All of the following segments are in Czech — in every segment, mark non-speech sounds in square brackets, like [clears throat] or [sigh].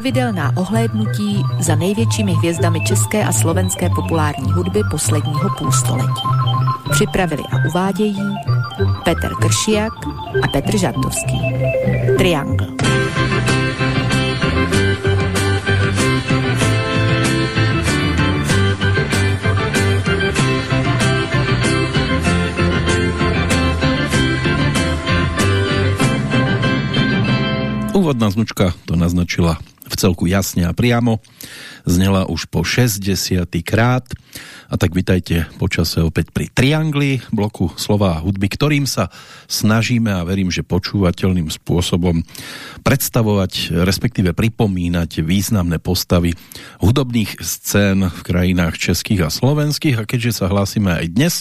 Pravidelná ohlédnutí za největšími hvězdami české a slovenské populární hudby posledního půlstoletí. Připravili a uvádějí Petr Kršiak a Petr Žantovský. Triangle. Úvodná znučka to naznačila v celku jasne a priamo. Znela už po 60. krát. A tak vitajte počase opäť pri Triangli, bloku slova a hudby, ktorým sa snažíme a verím, že počúvateľným spôsobom predstavovať, respektíve pripomínať významné postavy hudobných scén v krajinách českých a slovenských. A keďže sa hlásime aj dnes,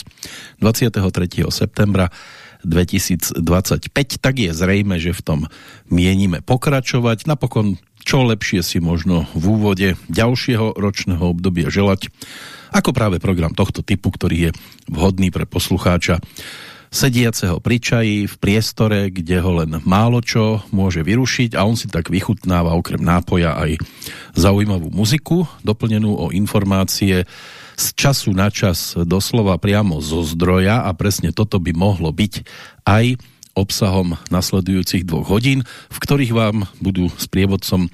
23. septembra, 2025, tak je zrejme, že v tom mienime pokračovať. Napokon čo lepšie si možno v úvode ďalšieho ročného obdobia želať, ako práve program tohto typu, ktorý je vhodný pre poslucháča sediaceho pri čaji v priestore, kde ho len málo čo môže vyrušiť a on si tak vychutnáva okrem nápoja aj zaujímavú muziku, doplnenú o informácie z času na čas doslova priamo zo zdroja a presne toto by mohlo byť aj obsahom nasledujúcich dvoch hodín, v ktorých vám budú s prievodcom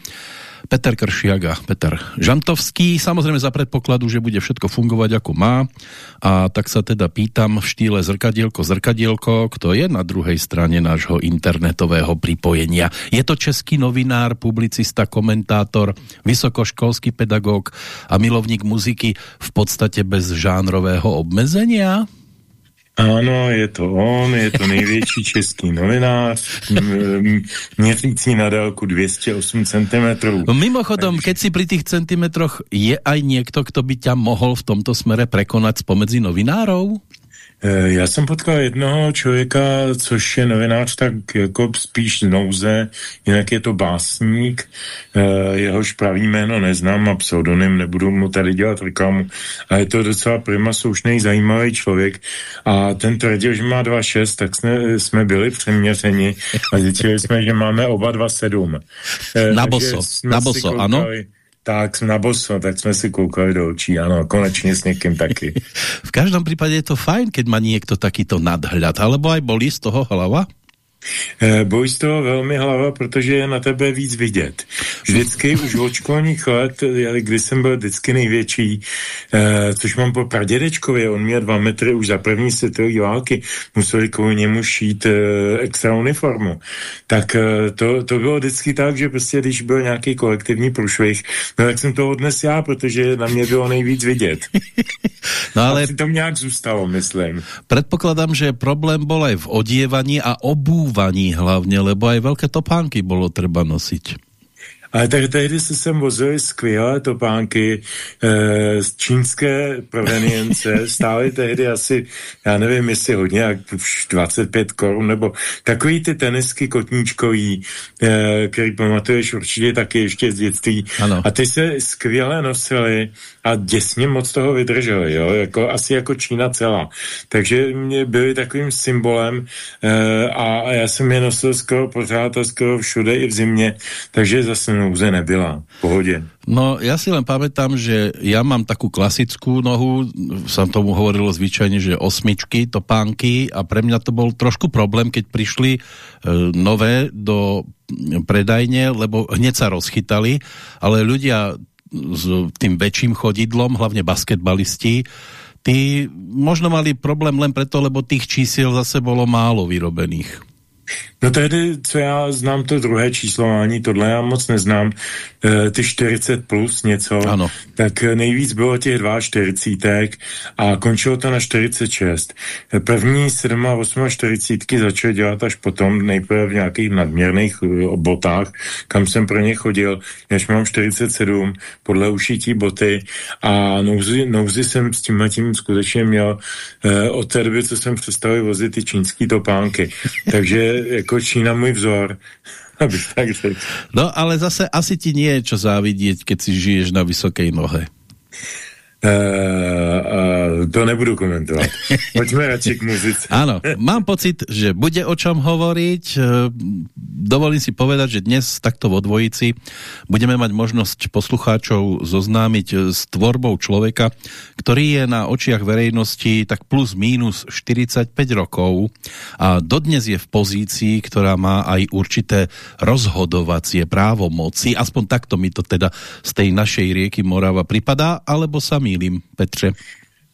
Peter Kršiak a Peter Žantovský. Samozrejme za predpokladu, že bude všetko fungovať ako má. A tak sa teda pýtam v štýle zrkadielko, zrkadielko, kto je na druhej strane nášho internetového pripojenia. Je to český novinár, publicista, komentátor, vysokoškolský pedagóg a milovník muziky v podstate bez žánrového obmezenia? Ano, je to on, je to největší český novinář, měřící na délku 208 cm. No mimochodom, keď si pri tých centimetroch, je aj niekto, kto by ťa mohol v tomto smere prekonať spomedzi novinárov? Eh, já jsem potkal jednoho člověka, což je novinář, tak jako spíš z nouze, jinak je to básník, eh, jehož pravý jméno neznám a pseudonym, nebudu mu tady dělat reklamu, a je to docela prima soušný, zajímavý člověk a ten tvrdil, že má 2,6, tak jsme, jsme byli přeměřeni a zjistili jsme, že máme oba 2,7. Eh, na boso, na boso, ano? Tak, na boso, tak jsme si koukali do očí, ano, konečně s někým taky. [laughs] v každém případě je to fajn, keď má někdo takýto nadhľad, alebo aj bolí z toho hlava? Eh, boj z toho velmi hlava, protože je na tebe víc vidět. Vždycky už od školních let, kdy jsem byl vždycky největší, eh, což mám po pradědečkově, on měl dva metry už za první světové války, museli kvůli němu šít eh, extra uniformu. Tak to, to bylo vždycky tak, že prostě když byl nějaký kolektivní průšvih, no tak jsem to odnes já, protože na mě bylo nejvíc vidět. no ale... Asi to nějak zůstalo, myslím. Předpokládám, že problém byl aj v odievaní a obú obúvaní hlavně, lebo aj veľké topánky bolo treba nosiť. Ale tak tehdy se sem vozili skvělé topánky e, z čínské provenience, [laughs] stály tehdy asi, já nevím, jestli hodně, jak už 25 korun, nebo takový ty tenisky kotníčkový, e, který pamatuješ určitě taky ještě z dětství. Ano. A ty se skvěle nosily a děsně moc toho vydrželi, jo, jako, asi jako Čína celá. Takže mě byli takovým symbolem e, a já jsem je nosil skoro pořád a skoro všude i v zimě, takže zase nouze nebyla, v pohodě. No, ja si len pamätám, že ja mám takú klasickú nohu, som tomu hovoril zvyčajne, že osmičky, topánky a pre mňa to bol trošku problém, keď prišli e, nové do predajne, lebo hneď sa rozchytali, ale ľudia s tým väčším chodidlom, hlavne basketbalisti, tí možno mali problém len preto, lebo tých čísiel zase bolo málo vyrobených. No tehdy, co já znám to druhé číslování, tohle já moc neznám, e, ty 40 plus něco, ano. tak nejvíc bylo těch 42 a končilo to na 46. První 7 a 48 začal dělat až potom, nejprve v nějakých nadměrných eh, botách, kam jsem pro ně chodil, než mám 47, podle ušití boty a nouzi, nouzi jsem s tím tím skutečně měl e, od té doby, co jsem přestal vozit ty čínský topánky. Takže jako Čína můj vzor. [laughs] Tak řekl. No ale zase asi ti nie je čo závidieť, keď si žiješ na vysokej nohe. Uh, to nebudu komentovat. [laughs] Pojďme radši k muzice. Áno, mám pocit, že bude o čom hovoriť. Dovolím si povedať, že dnes takto vo dvojici budeme mať možnosť poslucháčov zoznámiť s tvorbou človeka, ktorý je na očiach verejnosti tak plus minus 45 rokov a dodnes je v pozícii, ktorá má aj určité rozhodovacie právo moci. Aspoň takto mi to teda z tej našej rieky Morava pripadá, alebo sa mýlim, Petře?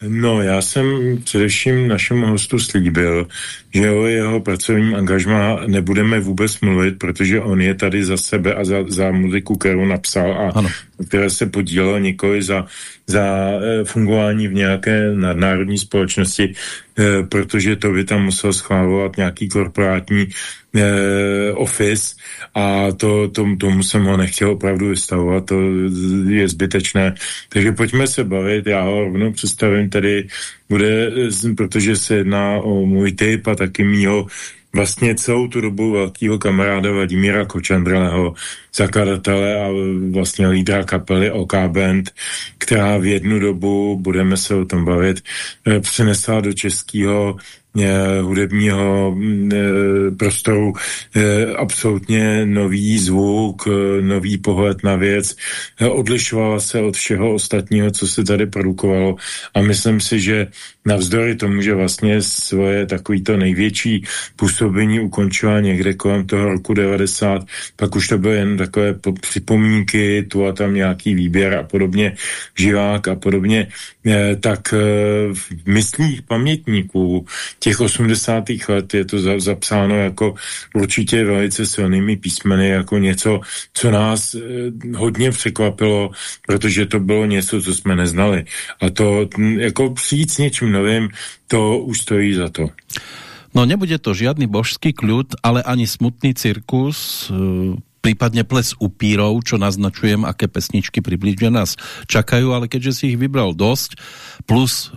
No, já jsem především našemu hostu slíbil, že o jeho pracovním angažmá nebudeme vůbec mluvit, protože on je tady za sebe a za, za muziku, kterou napsal a ano. které se podílelo nikoli za, za e, fungování v nějaké nadnárodní společnosti, e, protože to by tam musel schválovat nějaký korporátní e, office a to, to, tomu jsem ho nechtěl opravdu vystavovat, to je zbytečné. Takže pojďme se bavit, já ho rovnou představím tady, bude, protože se jedná o můj typ a taky mýho vlastně celou tu dobu velkého kamaráda Vladimíra Kočandrleho, zakladatele a vlastně lídra kapely OK Band, která v jednu dobu, budeme se o tom bavit, eh, přenesla do českého Eh, hudebního mm, eh, prostoru eh, absolutně nový zvuk, nový pohled na věc, odlišovala se od všeho ostatního, co se tady produkovalo. A myslím si, že navzdory tomu, že vlastně svoje takovýto největší působení ukončila někde kolem toho roku 90, pak už to byly jen takové připomínky, tu a tam nějaký výběr a podobně, živák a podobně, tak v myslích pamětníků těch 80. let je to za, zapsáno jako určitě velice silnými písmeny, jako něco, co nás eh, hodně překvapilo, protože to bylo něco, co jsme neznali. A to jako přijít s něčím novým, to už stojí za to. No nebude to žiadny božský kľud, ale ani smutný cirkus, eh, prípadne ples upírov, čo naznačujem, aké pesničky približne nás čakajú, ale keďže si ich vybral dosť, plus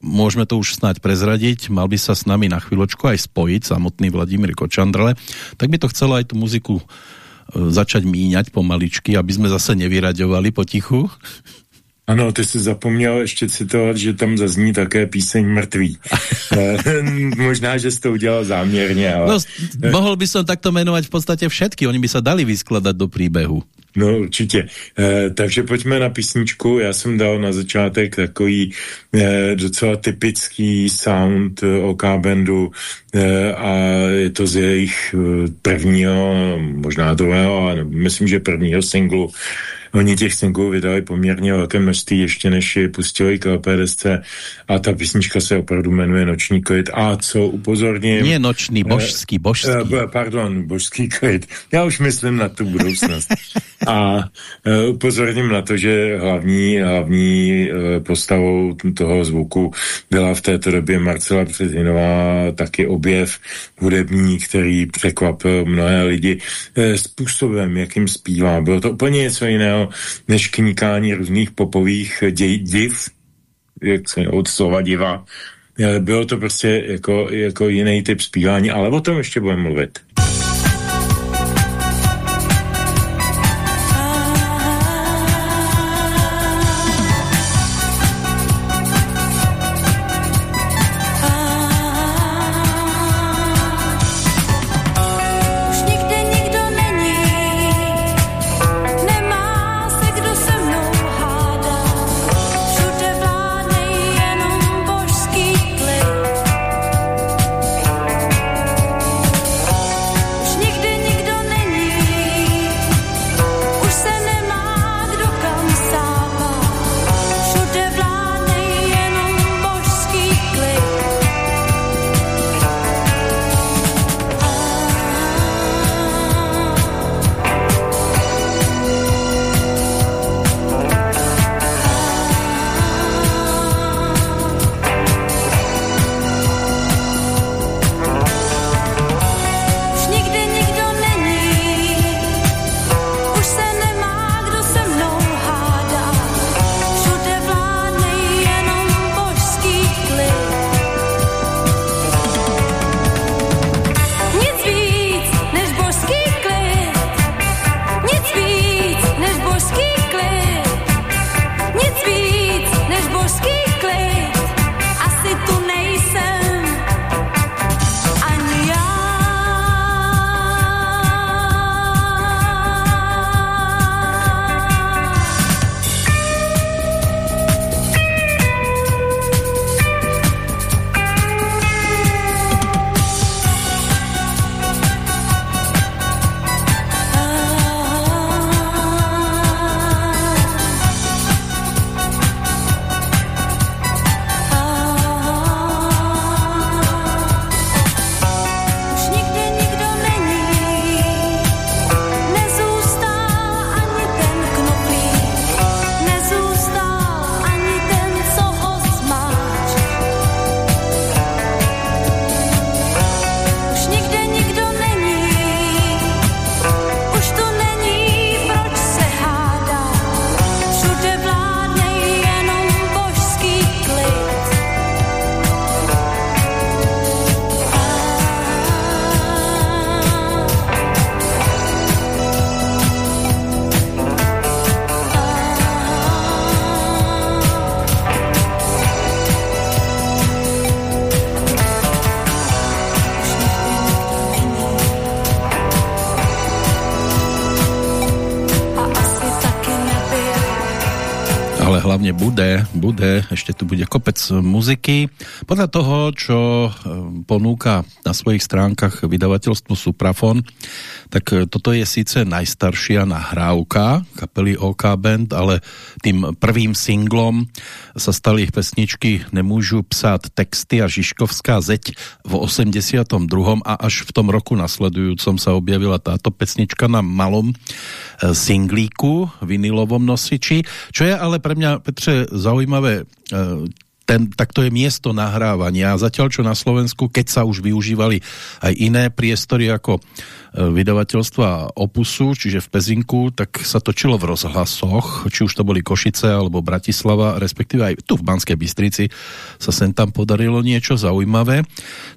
môžeme to už snáď prezradiť, mal by sa s nami na chvíľočku aj spojiť samotný Vladimír Kočandrle, tak by to chcelo aj tú muziku e, začať míňať pomaličky, aby sme zase nevyraďovali potichu. Ano, ty jsi zapomněl ještě citovat, že tam zazní také píseň Mrtvý. Eh, [laughs] možná, že jsi to udělal záměrně. Ale... No, mohl by som takto jmenovat v podstatě všetky, oni by se dali vyskladat do příběhu. No určitě. E, takže pojďme na písničku. Já jsem dal na začátek takový e, docela typický sound OK bandu e, a je to z jejich prvního, možná druhého, ale myslím, že prvního singlu Oni těch singlů vydali poměrně velké množství, ještě než je pustili k LPDSC a ta písnička se opravdu jmenuje Noční klid. A co upozorním... Nie noční, božský, božský. Eh, pardon, božský klid. Já už myslím na tu budoucnost. a eh, upozorním na to, že hlavní, hlavní eh, postavou toho zvuku byla v této době Marcela Předhinová, taky objev hudební, který překvapil mnohé lidi způsobem, jakým zpívá. Bylo to úplně něco jiného než kníkání různých popových div, jak se od slova diva. Bylo to prostě jako, jako jiný typ zpívání, ale o tom ještě budeme mluvit. Hlavne bude, bude, ešte tu bude kopec muziky. Podľa toho, čo eh, ponúka na svojich stránkach vydavateľstvo Suprafon, tak eh, toto je síce najstaršia nahrávka kapely OK Band, ale tým prvým singlom sa stali ich pesničky Nemůžu psát texty a Žižkovská zeď v 82. a až v tom roku nasledujúcom sa objavila táto pesnička na malom eh, singlíku, vinilovom nosiči, čo je ale pre mňa, Petře, zaujímavé ten, tak to je miesto nahrávania. Zatiaľ, čo na Slovensku, keď sa už využívali aj iné priestory ako E, vydavateľstva Opusu, čiže v Pezinku, tak sa točilo v rozhlasoch, či už to boli Košice alebo Bratislava, respektíve aj tu v Banskej Bystrici sa sem tam podarilo niečo zaujímavé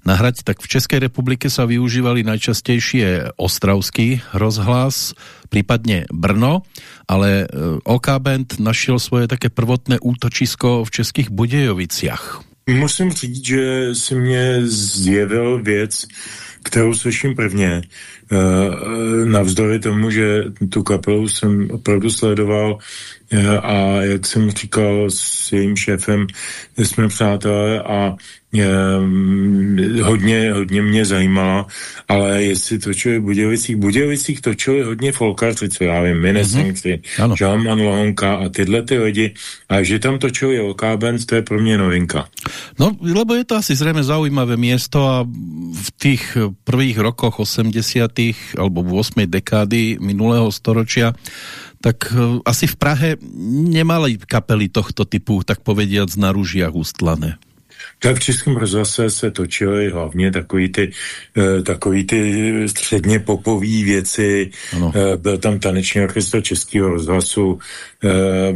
nahrať. Tak v Českej republike sa využívali najčastejšie Ostravský rozhlas, prípadne Brno, ale e, OK Band našiel svoje také prvotné útočisko v Českých Budejoviciach. Musím říct, že si mě zjevil věc, kterou slyším prvně. Eh, eh, navzdory tomu, že tu kapelu jsem opravdu sledoval eh, a jak jsem říkal s jejím šéfem, jsme přátelé a Ehm, hodně, hodně mě zajímala, ale jestli točili v Budějovicích, Budějovicích točili hodně folkaři, co já vím, Minesengři, mm-hmm. Žalman Lohonka a tyhle ty lidi, a že tam točili OK Band, to je pro mě novinka. No, lebo je to asi zřejmě zaujímavé město a v těch prvých rokoch 80. alebo v 8. dekády minulého storočia tak eh, asi v Prahe nemali kapely tohto typu, tak povediať, na ružiach ustlané. Tak v Českém rozhlase se točily hlavně takový ty, uh, takový ty středně popový věci. Ano. Uh, byl tam taneční orchestr Českého rozhlasu, uh,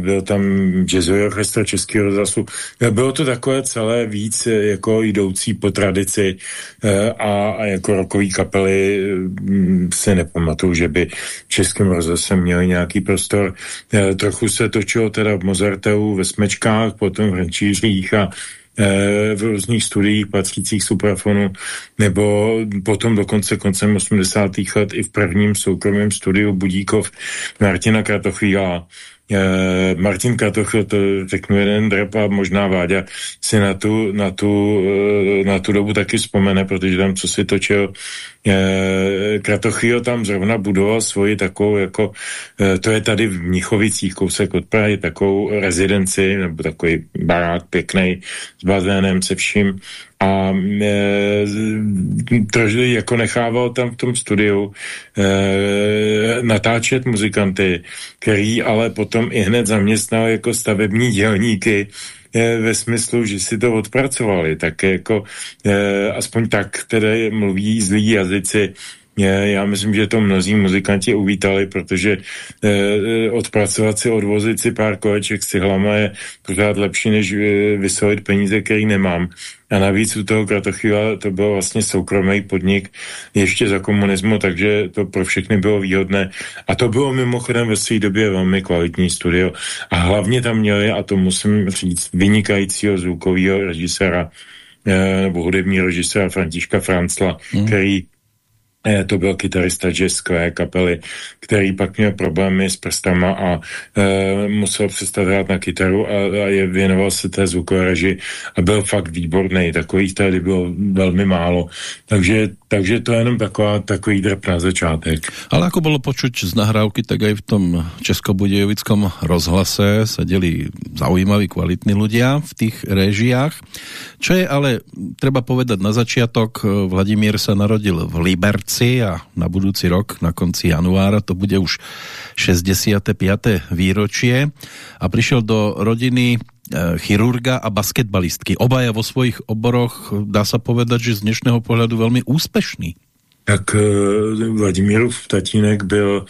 byl tam jazzový orchestr Českého rozhlasu. Bylo to takové celé víc jako jdoucí po tradici a, a jako rokový kapely uh, se nepamatuju, že by v Českém rozhlase měli nějaký prostor. Trochu se točilo teda v Mozarteu ve Smečkách, potom v Hrančířích a Eh, v různých studiích patřících suprafonu, nebo potom dokonce koncem 80. let i v prvním soukromém studiu Budíkov Martina Kratochvíla. Uh, Martin Kratochvíl, to řeknu jeden drep a možná Váďa si na tu, na tu, uh, na tu dobu taky vzpomene, protože tam, co si točil Eh, Kratochvíl tam zrovna budoval svoji takovou, jako, eh, to je tady v Mnichovicích, kousek od Prahy, takovou rezidenci, nebo takový barák pěkný s bazénem, se vším a e, že jako nechával tam v tom studiu e, natáčet muzikanty, který ale potom i hned zaměstnal jako stavební dělníky ve smyslu, že si to odpracovali, tak jako eh, aspoň tak, které mluví zlí jazyci, já myslím, že to mnozí muzikanti uvítali, protože eh, odpracovat si, odvozit si pár koleček s cihlama je pořád lepší, než eh, vysolit peníze, který nemám. A navíc u toho Kratochvíla to byl vlastně soukromý podnik ještě za komunismu, takže to pro všechny bylo výhodné. A to bylo mimochodem ve své době velmi kvalitní studio. A hlavně tam měli, a to musím říct, vynikajícího zvukového režiséra eh, nebo hudebního režiséra Františka Francla, hmm. který Eh, to byl kytarista jazzkové kapely, který pak měl problémy s prstama a e, musel přestat hrát na kytaru a, a je, věnoval se té zvukové reži a byl fakt výborný. Takových tady bylo velmi málo. Takže, takže to je jenom taková, takový drp na začátek. Ale ako bylo počuť z nahrávky, tak aj v tom Českobudejovickom rozhlase sedeli zaujímaví, kvalitní ľudia v tých režiách. Čo je ale, treba povedať na začiatok, Vladimír sa narodil v Liberci, a na budúci rok, na konci januára, to bude už 65. výročie a prišiel do rodiny chirurga a basketbalistky. Obaja vo svojich oboroch, dá sa povedať, že z dnešného pohľadu veľmi úspešný. Tak e, Vladimírov tatínek byl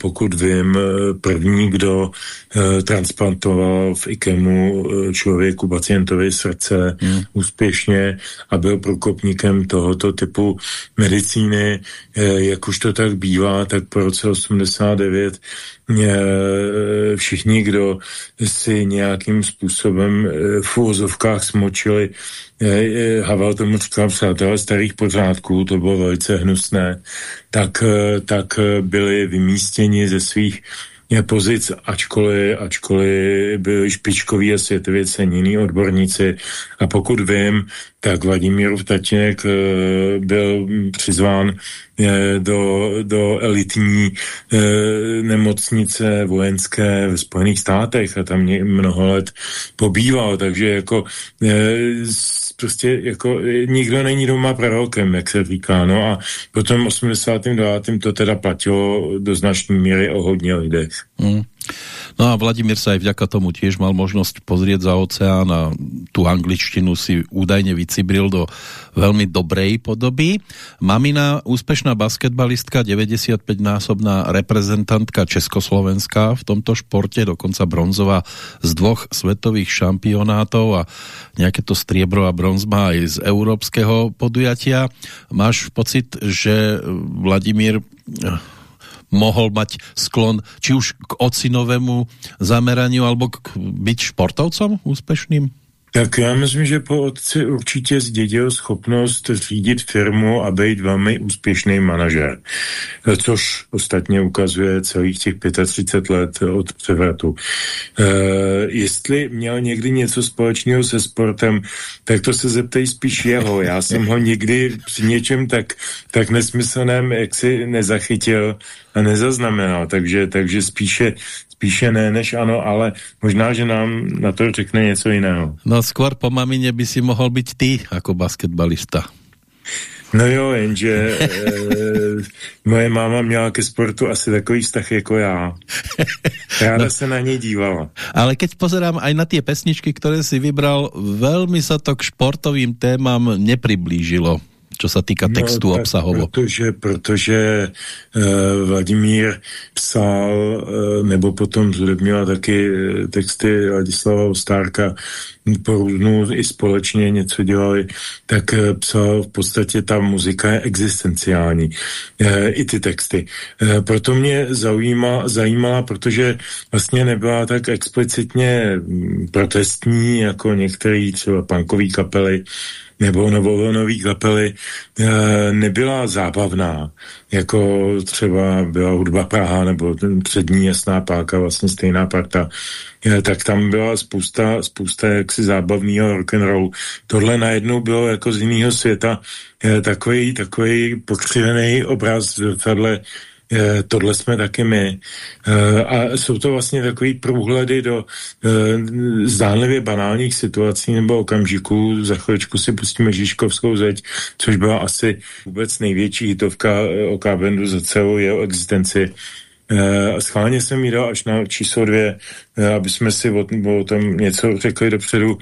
pokud vím, eh, první, kdo eh, transplantoval v IKEMu člověku, pacientovi srdce hmm. úspěšně a byl průkopníkem tohoto typu medicíny. Jak už to tak bývá, tak po roce 89 všichni, kdo si nějakým způsobem v úvozovkách smočili Havel tomu říkal přátelé starých pořádků, to bylo velice hnusné, tak, tak byli vymístěni ze svých pozic, ačkoliv, ačkoliv byli špičkoví a světově cenění odborníci. A pokud vím, tak Vladimírův tatínek eh, byl přizván eh, do, do elitní eh, nemocnice vojenské v Spojených státech a tam mnoho let pobýval, takže jako prostě jako nikdo není doma prorokem, jak se říká, no a potom 89. to teda platilo do značné míry o hodně lidech. Mm. No a Vladimír sa aj vďaka tomu tiež mal možnosť pozrieť za oceán a tú angličtinu si údajne vycibril do veľmi dobrej podoby. Mamina, úspešná basketbalistka, 95-násobná reprezentantka Československa v tomto športe, dokonca bronzová z dvoch svetových šampionátov a nejaké to striebro a bronz má aj z európskeho podujatia. Máš pocit, že Vladimír mohol mať sklon či už k ocinovému zameraniu alebo k byť športovcom úspešným? Tak já myslím, že po otci určitě zdědil schopnost řídit firmu a být velmi úspěšný manažer, což ostatně ukazuje celých těch 35 let od převratu. E, jestli měl někdy něco společného se sportem, tak to se zeptej spíš jeho. Já jsem ho nikdy při něčem tak, tak nesmyslném jaksi nezachytil a nezaznamenal, takže, takže spíše spíše ne než ano, ale možná, že nám na to řekne něco jiného. No skôr po mamině by si mohl být ty jako basketbalista. No jo, jenže e, moje máma měla ke sportu asi takový vztah jako já. Ráda no, se na něj dívala. Ale keď pozerám aj na ty pesničky, které si vybral, velmi se to k športovým témam nepriblížilo čo sa týka textu no, obsahovo? Protože, protože uh, Vladimír psal, uh, nebo potom zhudebnila taky uh, texty Ladislava Ostárka, po různu i společně něco dělali, tak uh, psal v podstatě ta muzika je existenciální, uh, i ty texty. Uh, proto mě zaujíma, zajímala, protože vlastně nebyla tak explicitně mm, protestní, jako některé třeba punkové kapely, nebo novovolnové kapely e, nebyla zábavná, jako třeba byla hudba Praha nebo přední jasná páka, vlastně stejná parta, e, tak tam byla spousta, spousta jaksi zábavného rock and roll. Tohle najednou bylo jako z jiného světa takový, takový pokřivený obraz vedle Eh, tohle jsme taky my. Eh, a jsou to vlastně takový průhledy do eh, zdánlivě banálních situací nebo okamžiků. Za chvíličku si pustíme Žižkovskou zeď, což byla asi vůbec největší hitovka OK Bandu za celou jeho existenci. Uh, schválně jsem jí dal až na číslo dvě, uh, aby jsme si o, o tom něco řekli dopředu, uh,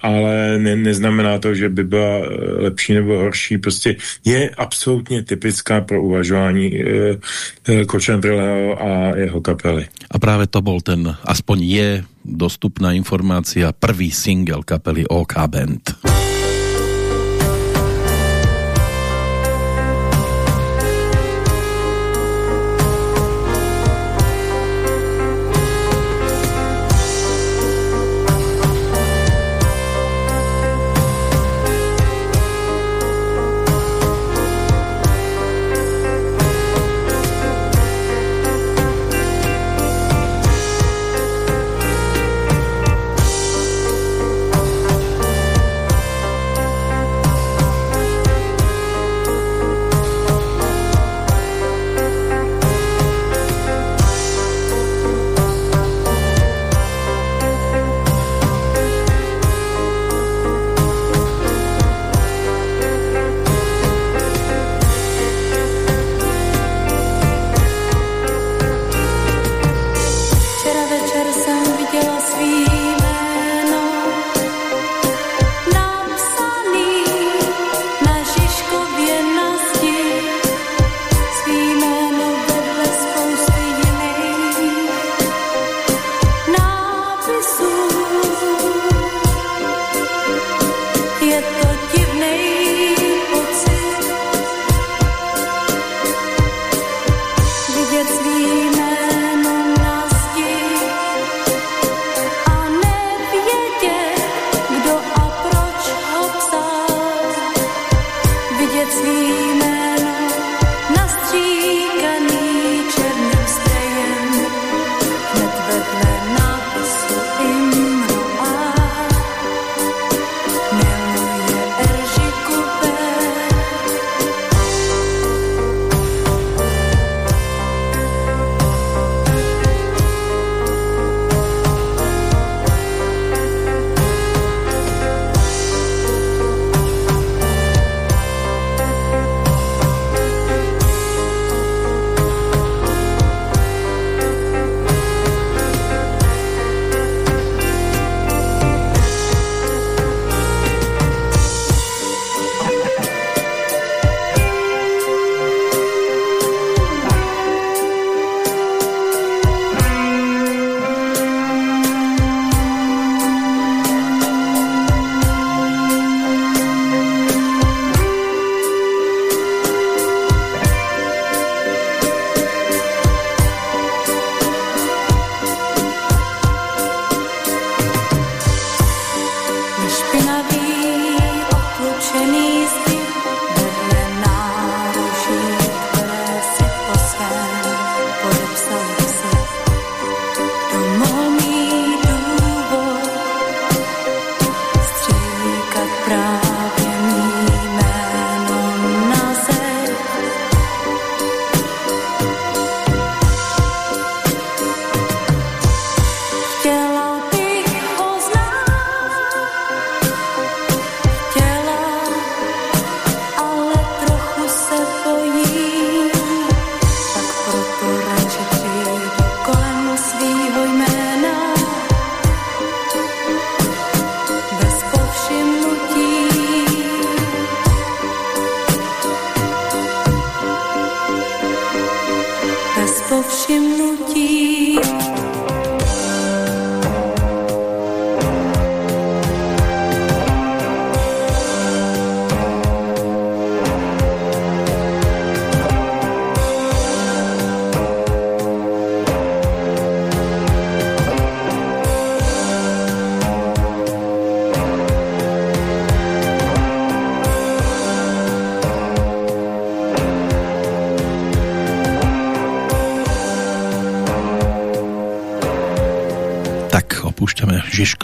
ale ne, neznamená to, že by byla lepší nebo horší. Prostě je absolutně typická pro uvažování Kočandrleho a jeho kapely. A právě to byl ten, aspoň je dostupná informácia, prvý single kapely OK Band.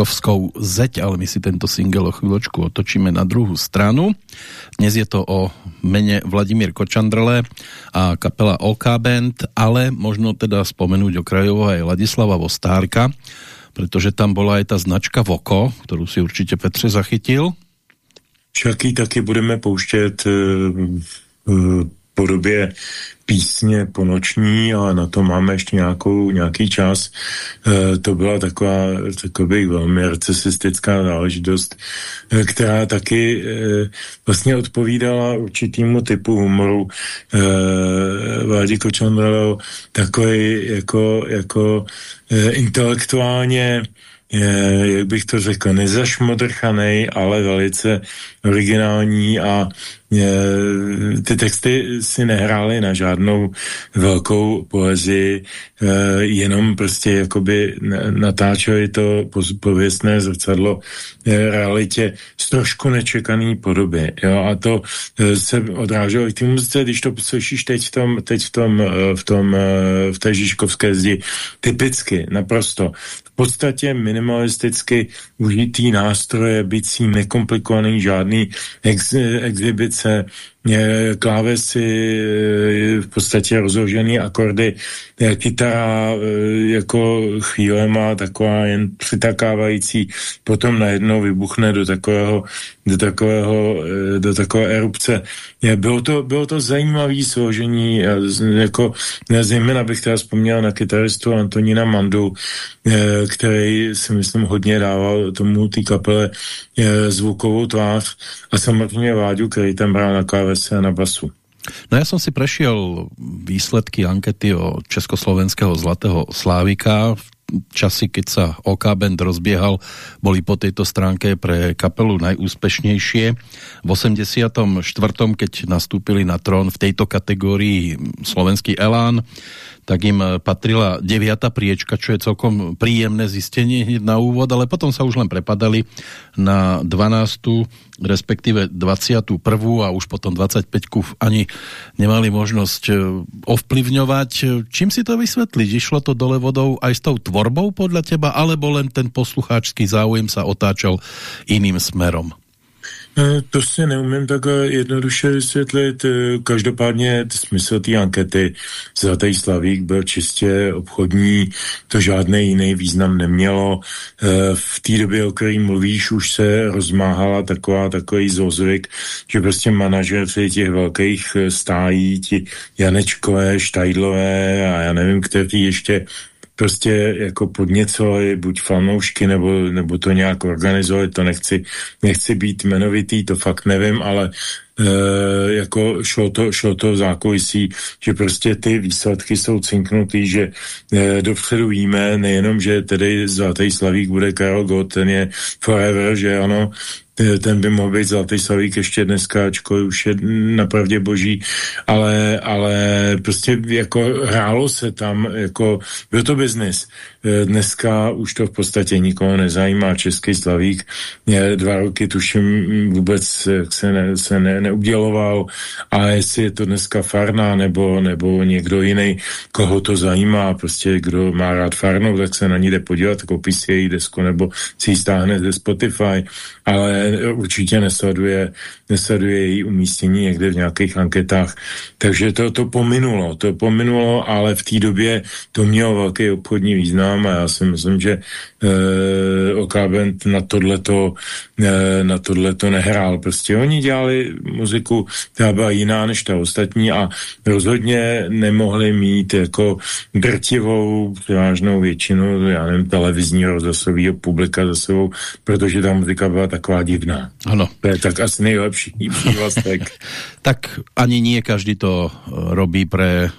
Žižkovskou zeď, ale my si tento single o chvíľočku otočíme na druhú stranu. Dnes je to o mene Vladimír Kočandrle a kapela OK Band, ale možno teda spomenúť okrajovo aj Ladislava Vostárka, pretože tam bola aj tá značka Voko, ktorú si určite Petře zachytil. Však taky budeme pouštět v podobě písně ponoční a na to máme ještě nějakou, nějaký čas. E, to byla taková, takový velmi recesistická záležitost, e, která taky e, vlastně odpovídala určitýmu typu humoru. E, Vádi Kočandalo takový jako, jako e, intelektuálně je, jak bych to řekl, nezašmodrchaný, ale velice originální a ty texty si nehrály na žádnou velkou poezii, e, jenom prostě jakoby natáčeli to pověstné zrcadlo e, realitě z trošku nečekaný podoby. Jo? A to e, se odráželo i muzice, když to slyšíš teď v tom, teď v tom, v tom, v té Žižkovské zdi, typicky, naprosto. V podstatě minimalisticky užitý nástroje, bicí, nekomplikovaný žádný ex, exhibice, klávesy, v podstatě rozložený akordy, kytara jako chvíle má taková jen přitakávající, potom najednou vybuchne do takového, do takového, do takové erupce. Bylo to, bylo to zajímavé složení, jako zejména bych teda vzpomněl na kytaristu Antonína Mandu, který si myslím hodně dával tomu té kapele zvukovou tvář a samozřejmě Váďu, který tam bral na klávese a na basu. No ja som si prešiel výsledky ankety o československého Zlatého Slávika v časy, keď sa OK Band rozbiehal, boli po tejto stránke pre kapelu najúspešnejšie. V 84. keď nastúpili na trón v tejto kategórii slovenský Elán, tak im patrila deviata priečka, čo je celkom príjemné zistenie hneď na úvod, ale potom sa už len prepadali na 12 respektíve 21. a už potom 25 ani nemali možnosť e, ovplyvňovať. Čím si to vysvetliť? Išlo to dole vodou aj s tou tvorbou podľa teba, alebo len ten poslucháčský záujem sa otáčal iným smerom? Eh, to si neumím tak jednoduše vysvětlit. Eh, každopádně smysl té ankety Zlatý Slavík byl čistě obchodní, to žádný jiný význam nemělo. Eh, v té době, o které mluvíš, už se rozmáhala taková, takový zozvyk, že prostě manažeři těch velkých stájí, ti Janečkové, Štajdlové a já nevím, kteří ještě prostě jako podněcovali buď fanoušky, nebo, nebo to nějak organizovali, to nechci, nechci být jmenovitý, to fakt nevím, ale e, jako šlo to, šlo to v zákulisí, že prostě ty výsledky jsou cinknutý, že e, dopředu víme, nejenom, že tedy Zlatý Slavík bude Karel Gott, ten je forever, že ano, ten by mohl být zlatý slavík ještě dneska, ačkoliv už je napravdě boží, ale, ale prostě jako hrálo se tam, jako byl to biznis. Eh, dneska už to v podstatě nikoho nezajímá. Český slavík dva roky tuším vůbec se, ne, se ne, neuděloval a jestli je to dneska Farna nebo, nebo někdo jiný, koho to zajímá, prostě kdo má rád Farnou, tak se na ní jde podívat, koupí si její desku nebo si ji stáhne ze Spotify, ale určitě nesleduje, nesleduje její umístění někde v nějakých anketách. Takže to, to pominulo, to pominulo, ale v té době to mělo velký obchodní význam a já si myslím, že eh, Okabent na tohleto, eh, na tohleto nehrál. Prostě oni dělali muziku, která byla jiná než ta ostatní a rozhodně nemohli mít jako drtivou, převážnou většinu, já nevím, televizního rozhlasového publika za sebou, protože ta muzika byla taková divná. Ano. To je tak asi nejlepší vlastek. [laughs] tak ani nie každý to robí pre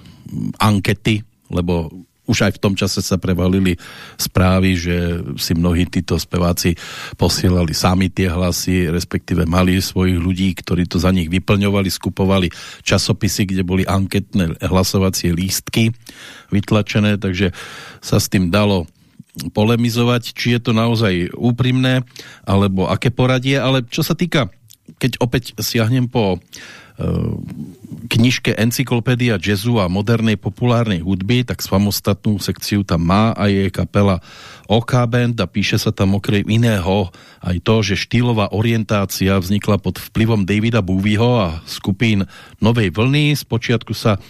ankety lebo už aj v tom čase sa prevalili správy, že si mnohí títo speváci posielali sami tie hlasy, respektíve mali svojich ľudí, ktorí to za nich vyplňovali, skupovali časopisy, kde boli anketné hlasovacie lístky vytlačené, takže sa s tým dalo polemizovať, či je to naozaj úprimné, alebo aké poradie, ale čo sa týka, keď opäť siahnem po knižke Encyklopédia jazzu a modernej populárnej hudby, tak samostatnú sekciu tam má a je kapela OK Band a píše sa tam okrem iného aj to, že štýlová orientácia vznikla pod vplyvom Davida Bowieho a skupín Novej vlny. Spočiatku sa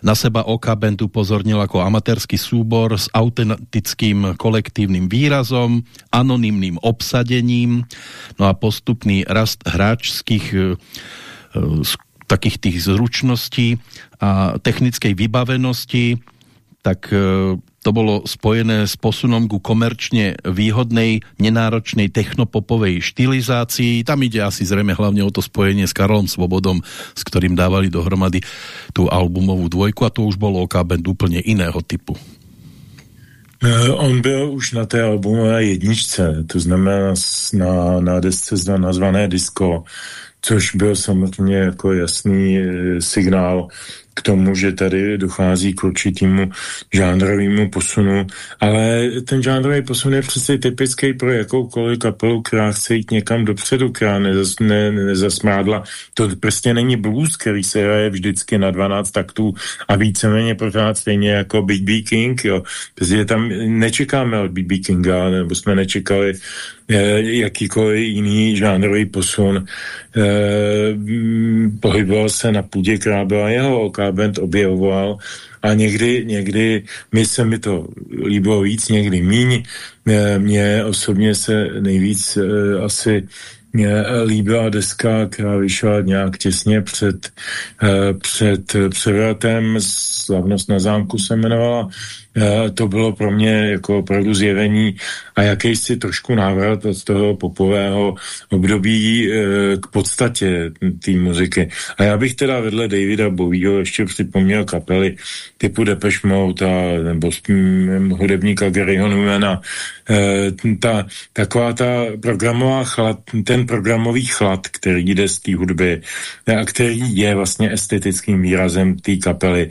na seba OK Band upozornil ako amatérsky súbor s autentickým kolektívnym výrazom, anonymným obsadením, no a postupný rast hráčských takých tých zručností a technickej vybavenosti, tak e, to bolo spojené s posunom ku komerčne výhodnej, nenáročnej technopopovej štilizácii. Tam ide asi zrejme hlavne o to spojenie s Karlom Svobodom, s ktorým dávali dohromady tú albumovú dvojku a to už bolo OK band úplne iného typu. E, on byl už na té albumové jedničce, to znamená na, na desce nazvané Disco, což byl samozřejmě jako jasný eh, signál k tomu, že tady dochází k určitému žánrovému posunu, ale ten žánrový posun je přece typický pro jakoukoliv kapelu, která chce jít někam dopředu, která nezas, ne, nezasmádla. To prostě není blues, který se hraje vždycky na 12 taktů a víceméně pořád stejně jako Big B King, jo. Protože tam nečekáme od BB Kinga, nebo jsme nečekali eh, jakýkoliv jiný žánrový posun. Eh, pohyboval se na půdě, která byla jeho OK Band objevoval a někdy, někdy mi se mi to líbilo víc, někdy míň. Mně osobně se nejvíc uh, asi mě líbila deska, která vyšla nějak těsně před, uh, před převratem, Slavnost na zámku se jmenovala, Eh, to bylo pro mě jako opravdu zjevení a jakýsi trošku návrat od toho popového období eh, k podstatě té muziky. A já bych teda vedle Davida Bowieho ještě připomněl kapely typu Depeche Mode a, nebo hudebníka Garyho Newmana. Eh, ta, taková ta programová chlad, ten programový chlad, který jde z té hudby a který je vlastně estetickým výrazem té kapely,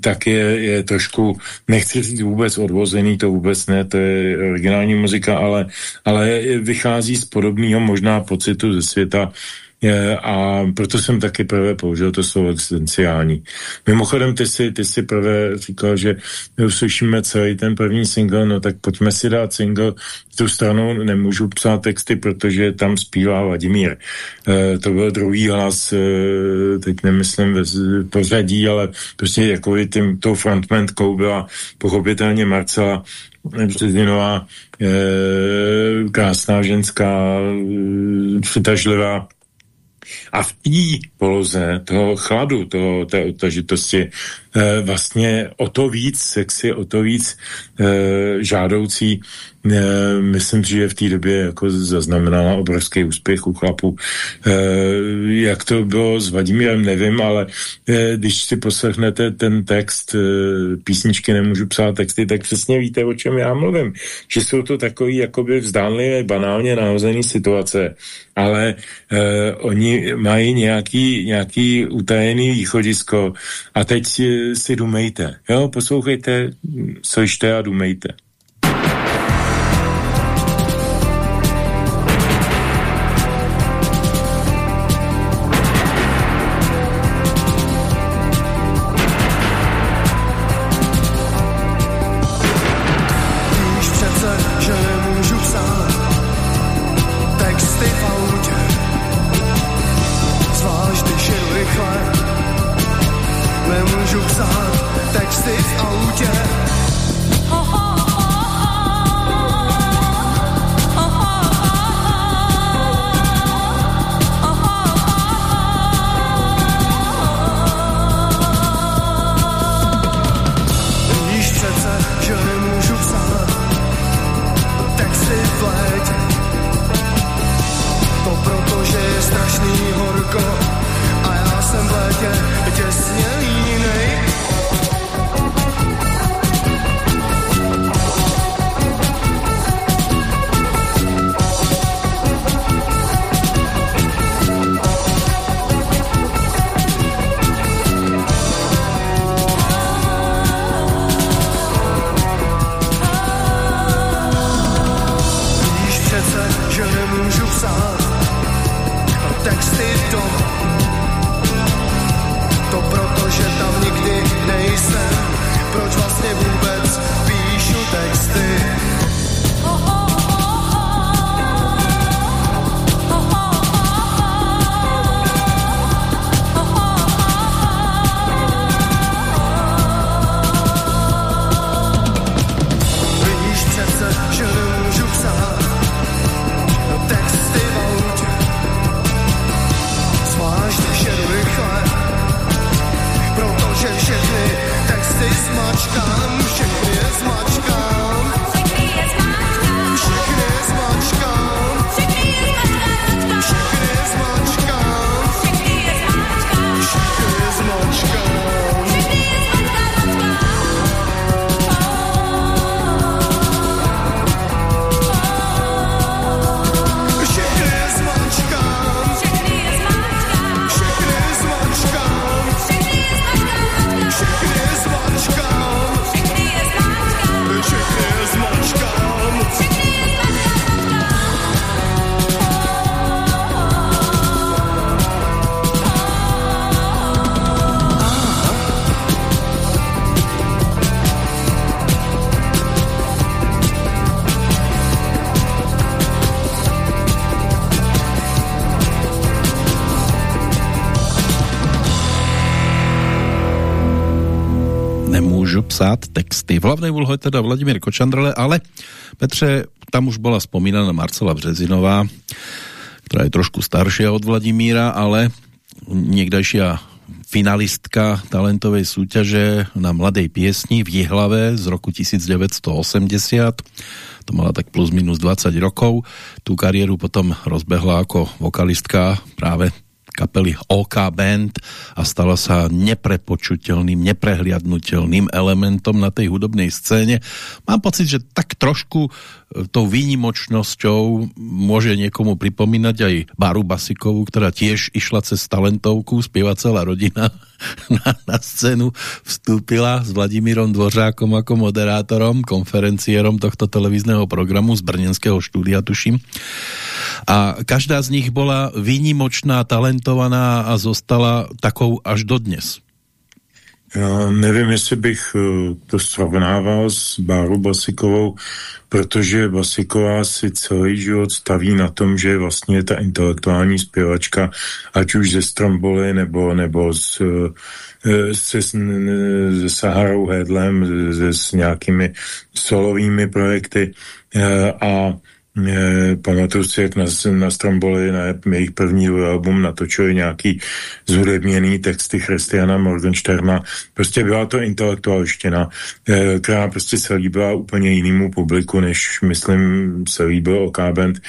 tak je, je trošku nechci říct vůbec odvozený, to vůbec ne, to je originální muzika, ale, ale vychází z podobného možná pocitu ze světa, a proto jsem taky prvé použil to slovo existenciální. Mimochodem, ty si, ty si prvé říkal, že uslyšíme celý ten první single, no tak pojďme si dát single. Tu stranu nemůžu psát texty, protože tam zpívá Vladimír. E, to byl druhý hlas, e, teď nemyslím ve pořadí, ale prostě jako tím, tou frontmentkou byla pochopitelně Marcela Březinová, e, krásná ženská, přitažlivá, a v té poloze toho chladu, toho, té otažitosti, e, vlastně o to víc sexy, o to víc e, žádoucí myslím, že v té době jako zaznamenala obrovský úspěch u chlapů. E, jak to bylo s Vladimírem, nevím, ale e, když si poslechnete ten text písničky Nemůžu psát texty, tak přesně víte, o čem já mluvím. Že jsou to takový jakoby vzdánlivé, banálně nahozené situace, ale oni mají nějaký, nějaký utajený východisko a teď si dumejte. Jo, poslouchejte, slyšte a dumejte. Hlavnej úlohe teda Vladimír Kočandrle, ale Petře, tam už bola spomínaná Marcela Březinová, ktorá je trošku staršia od Vladimíra, ale niekdajšia finalistka talentovej súťaže na Mladej piesni v Jihlave z roku 1980. To mala tak plus minus 20 rokov. Tú kariéru potom rozbehla ako vokalistka práve kapely OK Band a stala sa neprepočutelným, neprehliadnutelným elementom na tej hudobnej scéne. Mám pocit, že tak trošku tou výnimočnosťou môže niekomu pripomínať aj Baru Basikovú, ktorá tiež išla cez talentovku, spieva celá rodina [laughs] na, na scénu, vstúpila s Vladimírom Dvořákom ako moderátorom, konferenciérom tohto televízneho programu z Brněnského štúdia, tuším. A každá z nich bola výnimočná, talentovaná a zostala takou až dodnes. Já nevím, jestli bych eh, to srovnával s Báru Basikovou, protože Basiková si celý život staví na tom, že vlastně ta intelektuální zpěvačka, ať už ze Stromboly nebo, nebo s, eh, se, se Saharou Hedlem, s nějakými solovými projekty. Eh, a pamatuju si, jak na, na Stromboli na jejich první album natočili nějaký zhudebněný texty Christiana Morgensterna. Prostě byla to intelektualština, eh, která prostě se líbila úplně jinému publiku, než myslím se líbil OK Band.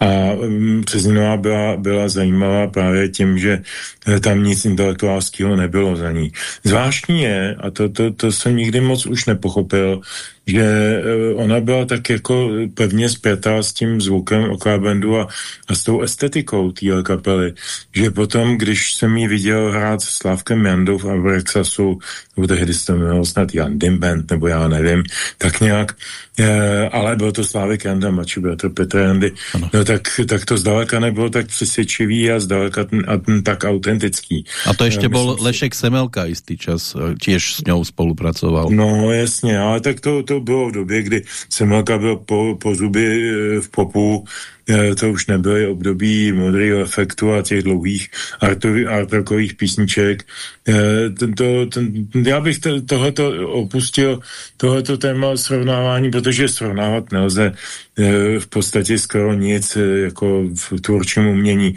A mm, Přezninová byla, byla zajímavá právě tím, že eh, tam nic intelektuálského nebylo za ní. Zvláštní je, a to, to, to jsem nikdy moc už nepochopil, že eh, ona byla tak jako pevně zpětá s tím zvukem oklábendu a, a s tou estetikou té kapely, že potom, když jsem ji viděl hrát s Slávkem Jandou v Abrexasu, nebo tehdy se to snad Jan Dimbent, nebo já nevím, tak nějak, e, ale byl to Slávek Janda, mladší bratr Petr Jandy, no tak, tak to zdaleka nebylo tak přesvědčivý a zdaleka ten, a ten tak autentický. A to ještě byl Lešek Semelka jistý čas, eh, tiež s ňou spolupracoval. No jasně, ale tak to, to bylo v době, kdy Semelka byl po, po zuby v popu, Eh, to už nebyly období modrého efektu a těch dlouhých artových písniček. Eh, tento, ten, já bych to, tohoto opustil, tohoto téma srovnávání, protože srovnávat nelze eh, v podstatě skoro nic jako v tvůrčím umění.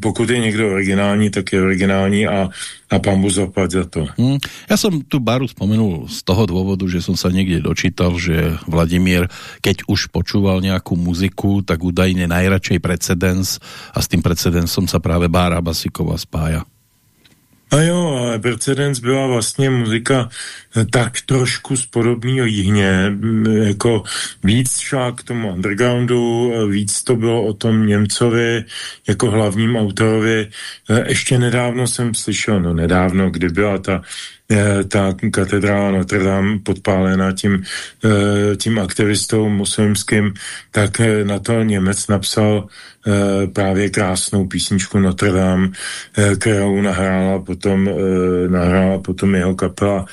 Pokud je někdo originální, tak je originální a a pán mu za to. Hmm. Ja som tu Baru spomenul z toho dôvodu, že som sa niekde dočítal, že Vladimír, keď už počúval nejakú muziku, tak údajne najradšej precedens a s tým precedensom sa práve Bára Basikova spája. A jo, ale Precedens byla vlastně muzika tak trošku z podobného jihně, jako víc šla k tomu undergroundu, víc to bylo o tom Němcovi jako hlavním autorovi. Ještě nedávno jsem slyšel, no nedávno, kdy byla ta ta katedrála Notre Dame podpálená tím, tím aktivistou muslimským, tak na to Němec napsal právě krásnou písničku Notre Dame, kterou nahrála potom, nahrála potom jeho kapela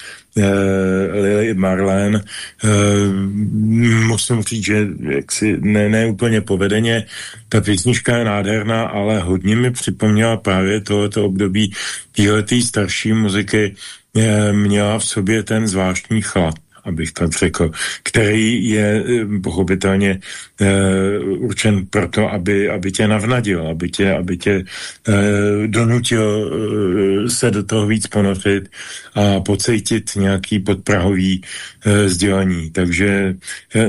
Lily Marlene, musím říct, že jaksi ne, ne úplně povedeně, ta písnička je nádherná, ale hodně mi připomněla právě tohoto období téhletý starší muziky, měla v sobě ten zvláštní chlad abych tak řekl, který je eh, pochopitelně určen proto, aby, aby tě navnadil, aby tě, aby tě uh, donutil uh, se do toho víc ponořit a pocítit nějaký podprahový sdělení. Takže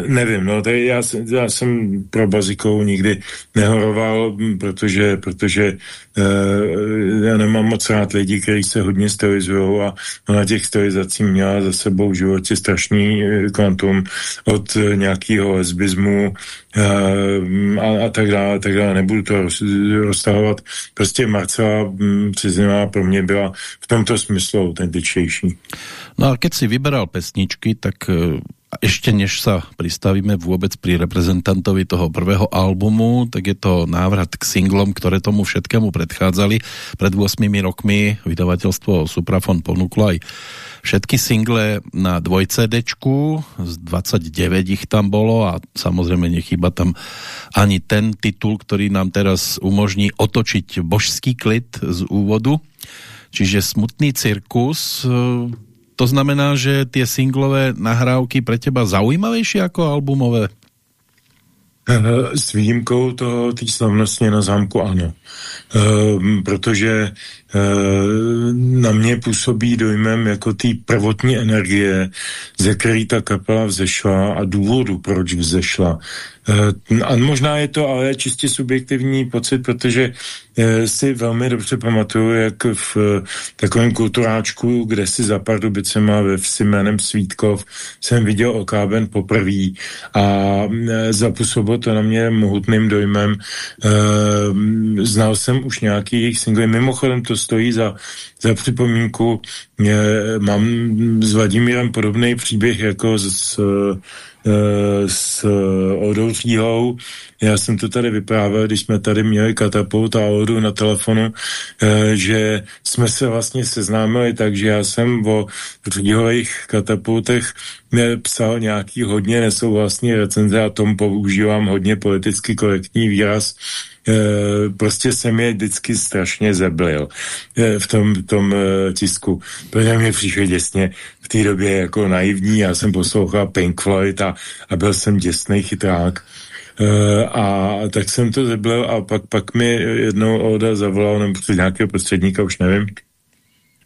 nevím, no, tady já, já jsem pro bazikou nikdy nehoroval, protože, protože já nemám moc rád lidi, kteří se hodně stylizují a na těch stylizací měla za sebou v životě strašný eh, kvantum od eh, nějakého lesbismu eh, a, a tak dále, tak dále. Nebudu to roz, roztahovat. Prostě Marcela Cizinová hm, pro mě byla v tomto smyslu autentičnější. No a keď si vyberal pesničky, tak ešte než sa pristavíme vôbec pri reprezentantovi toho prvého albumu, tak je to návrat k singlom, ktoré tomu všetkému predchádzali. Pred 8 rokmi vydavateľstvo Suprafon ponúklo aj všetky single na 2 CD, z 29 ich tam bolo a samozrejme nechýba tam ani ten titul, ktorý nám teraz umožní otočiť božský klid z úvodu. Čiže Smutný cirkus, to znamená, že tie singlové nahrávky pre teba zaujímavejšie ako albumové? Eh, s výjimkou toho té slavnostně na zámku ano. E, protože e, na mě působí dojmem jako té prvotní energie, ze které ta kapela vzešla a důvodu, proč vzešla. E, a možná je to ale čistě subjektivní pocit, protože e, si velmi dobře pamatuju, jak v e, takovém kulturáčku, kde si za Pardubicema ve vsi jménem Svítkov jsem viděl Okáben poprvé a zapůsobilo to na mě mohutným dojmem. Znal jsem už nějaký jejich single. Mimochodem to stojí za, za připomínku. Mám s Vladimírem podobný příběh jako s, Eh, s Odou Fíhou. Já jsem to tady vyprávěl, když jsme tady měli katapult a Odu na telefonu, eh, že jsme se vlastně seznámili tak, že já jsem o Fíhových katapultech psal nějaký hodně nesouhlasný recenze a tom používám hodně politicky korektní výraz, e, prostě jsem je vždycky strašně zeblil e, v tom, tom e, tisku. Protože mě přišlo děsně v té době jako naivní, já jsem poslouchal Pink Floyd a, a byl jsem děsný chytrák. A tak jsem to zeblil a pak, pak mi jednou Oda zavolal, nebo nějakého prostředníka, už nevím,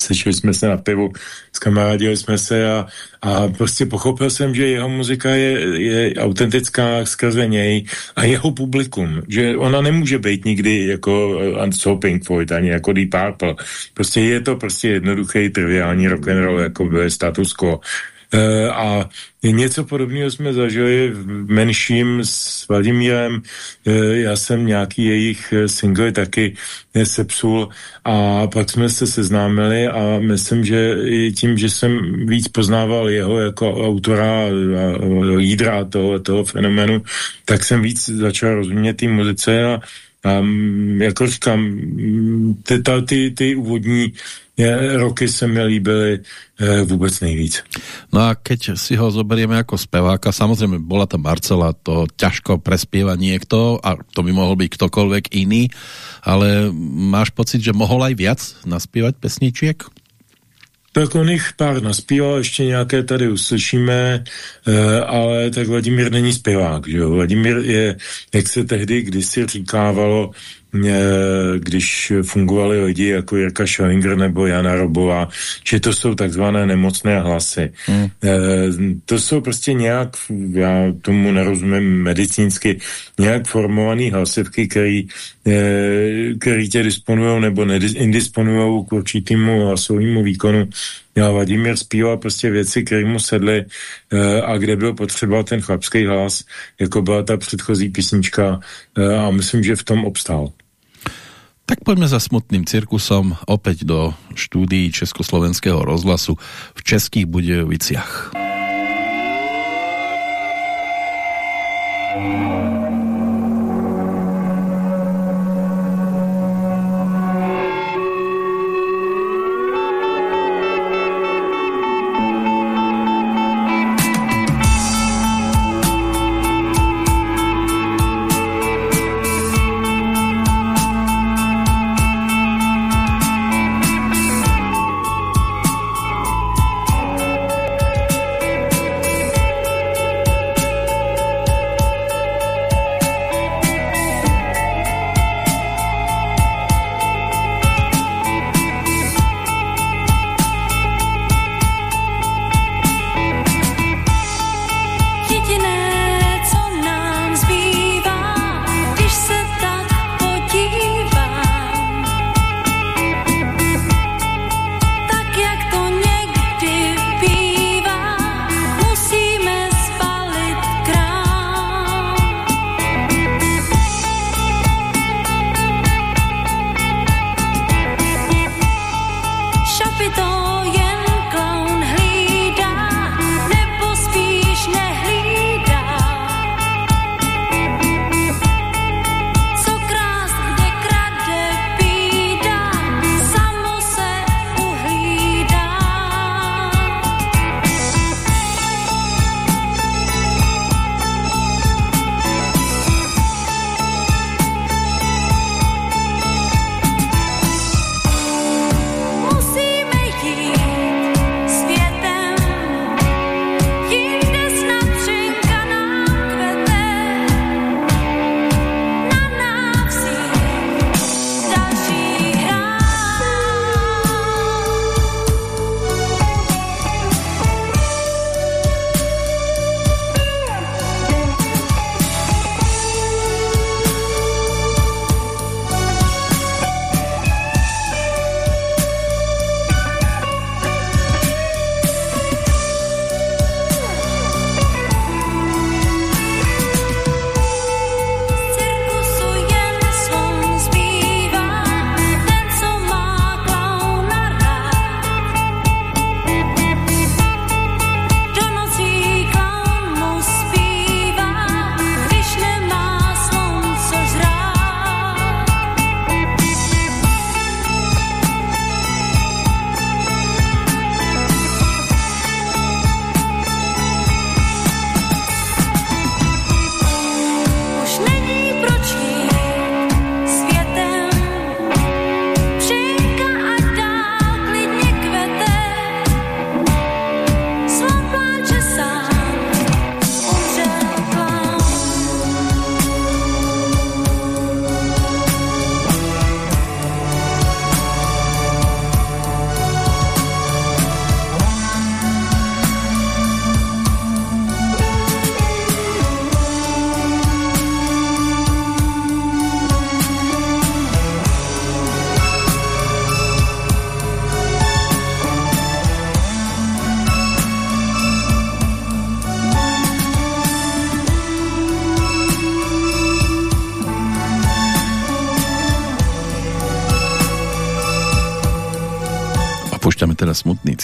sešli jsme se na pivu, zkamarádili jsme se a, a prostě pochopil jsem, že jeho muzika je, je autentická skrze něj a jeho publikum, že ona nemůže být nikdy jako uh, Pink Floyd, ani jako Deep Purple. Prostě je to prostě jednoduchý, triviální rock and roll, jako byl status quo. Uh, a Něco podobného jsme zažili v menším s Vladimírem. E, já jsem nějaký jejich e, single taky sepsul a pak jsme se seznámili a myslím, že tím, že jsem víc poznával jeho jako autora a lídra toho, toho fenoménu, tak jsem víc začal rozumět té muzice a, a jako říkám, ty, ty, ty úvodní je, roky se mi líbily e, vůbec nejvíc. No a keď si ho zoberieme jako speváka, samozřejmě bola ta Marcela, to ťažko prespieva niekto a to by mohl být ktokoľvek iný, ale máš pocit, že mohl aj viac naspívat pesničiek? Tak on jich pár naspíval, ještě nějaké tady uslyšíme, e, ale tak Vladimír není zpěvák, že jo? Vladimír je, jak se tehdy kdysi říkávalo, když fungovali lidi jako Jirka Schellinger nebo Jana Robová, že to jsou takzvané nemocné hlasy. Hmm. To jsou prostě nějak, já tomu nerozumím medicínsky, nějak formované hlasivky, který, eh, který tě disponují nebo indisponují k určitému hlasovému výkonu. Já Vladimír zpíval prostě věci, které mu sedly eh, a kde byl potřeba ten chlapský hlas, jako byla ta předchozí písnička a myslím, že v tom obstál. Tak poďme za smutným cirkusom opäť do štúdií Československého rozhlasu v Českých Budejoviciach. smutný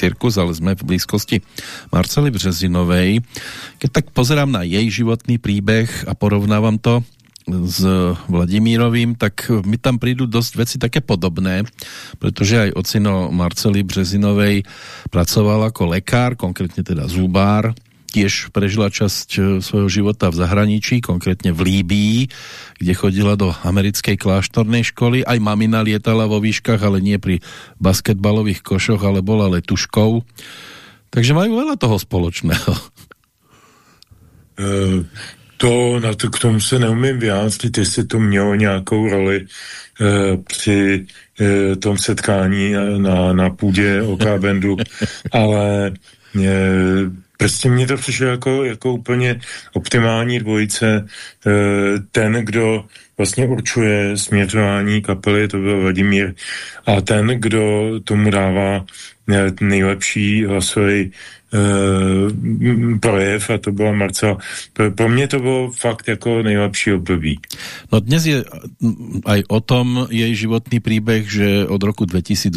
cirkus, ale sme v blízkosti Marcely Březinovej. Keď tak pozerám na jej životný príbeh a porovnávam to s Vladimírovým, tak mi tam prídu dosť veci také podobné, pretože aj ocino Marcely Březinovej pracoval ako lekár, konkrétne teda zubár, tiež prežila časť e, svojho života v zahraničí, konkrétne v Líbii, kde chodila do americkej kláštornej školy. Aj mamina lietala vo výškach, ale nie pri basketbalových košoch, ale bola letuškou. Takže majú veľa toho spoločného. Uh, to, na to, k tomu se neumím vyjádřit, jestli to mělo nějakou roli uh, při uh, tom setkání na, na půdě OK Bandu, [laughs] ale Prostě mě to přišlo jako, jako úplně optimální dvojice. Eh, ten, kdo vlastně určuje směřování kapely, to byl Vladimír. A ten, kdo tomu dává eh, nejlepší hlasový uh, projev a to byla Marcela. Pro, pro mě to bylo fakt jako nejlepší období. No dnes je aj o tom jej životný príbeh, že od roku 2008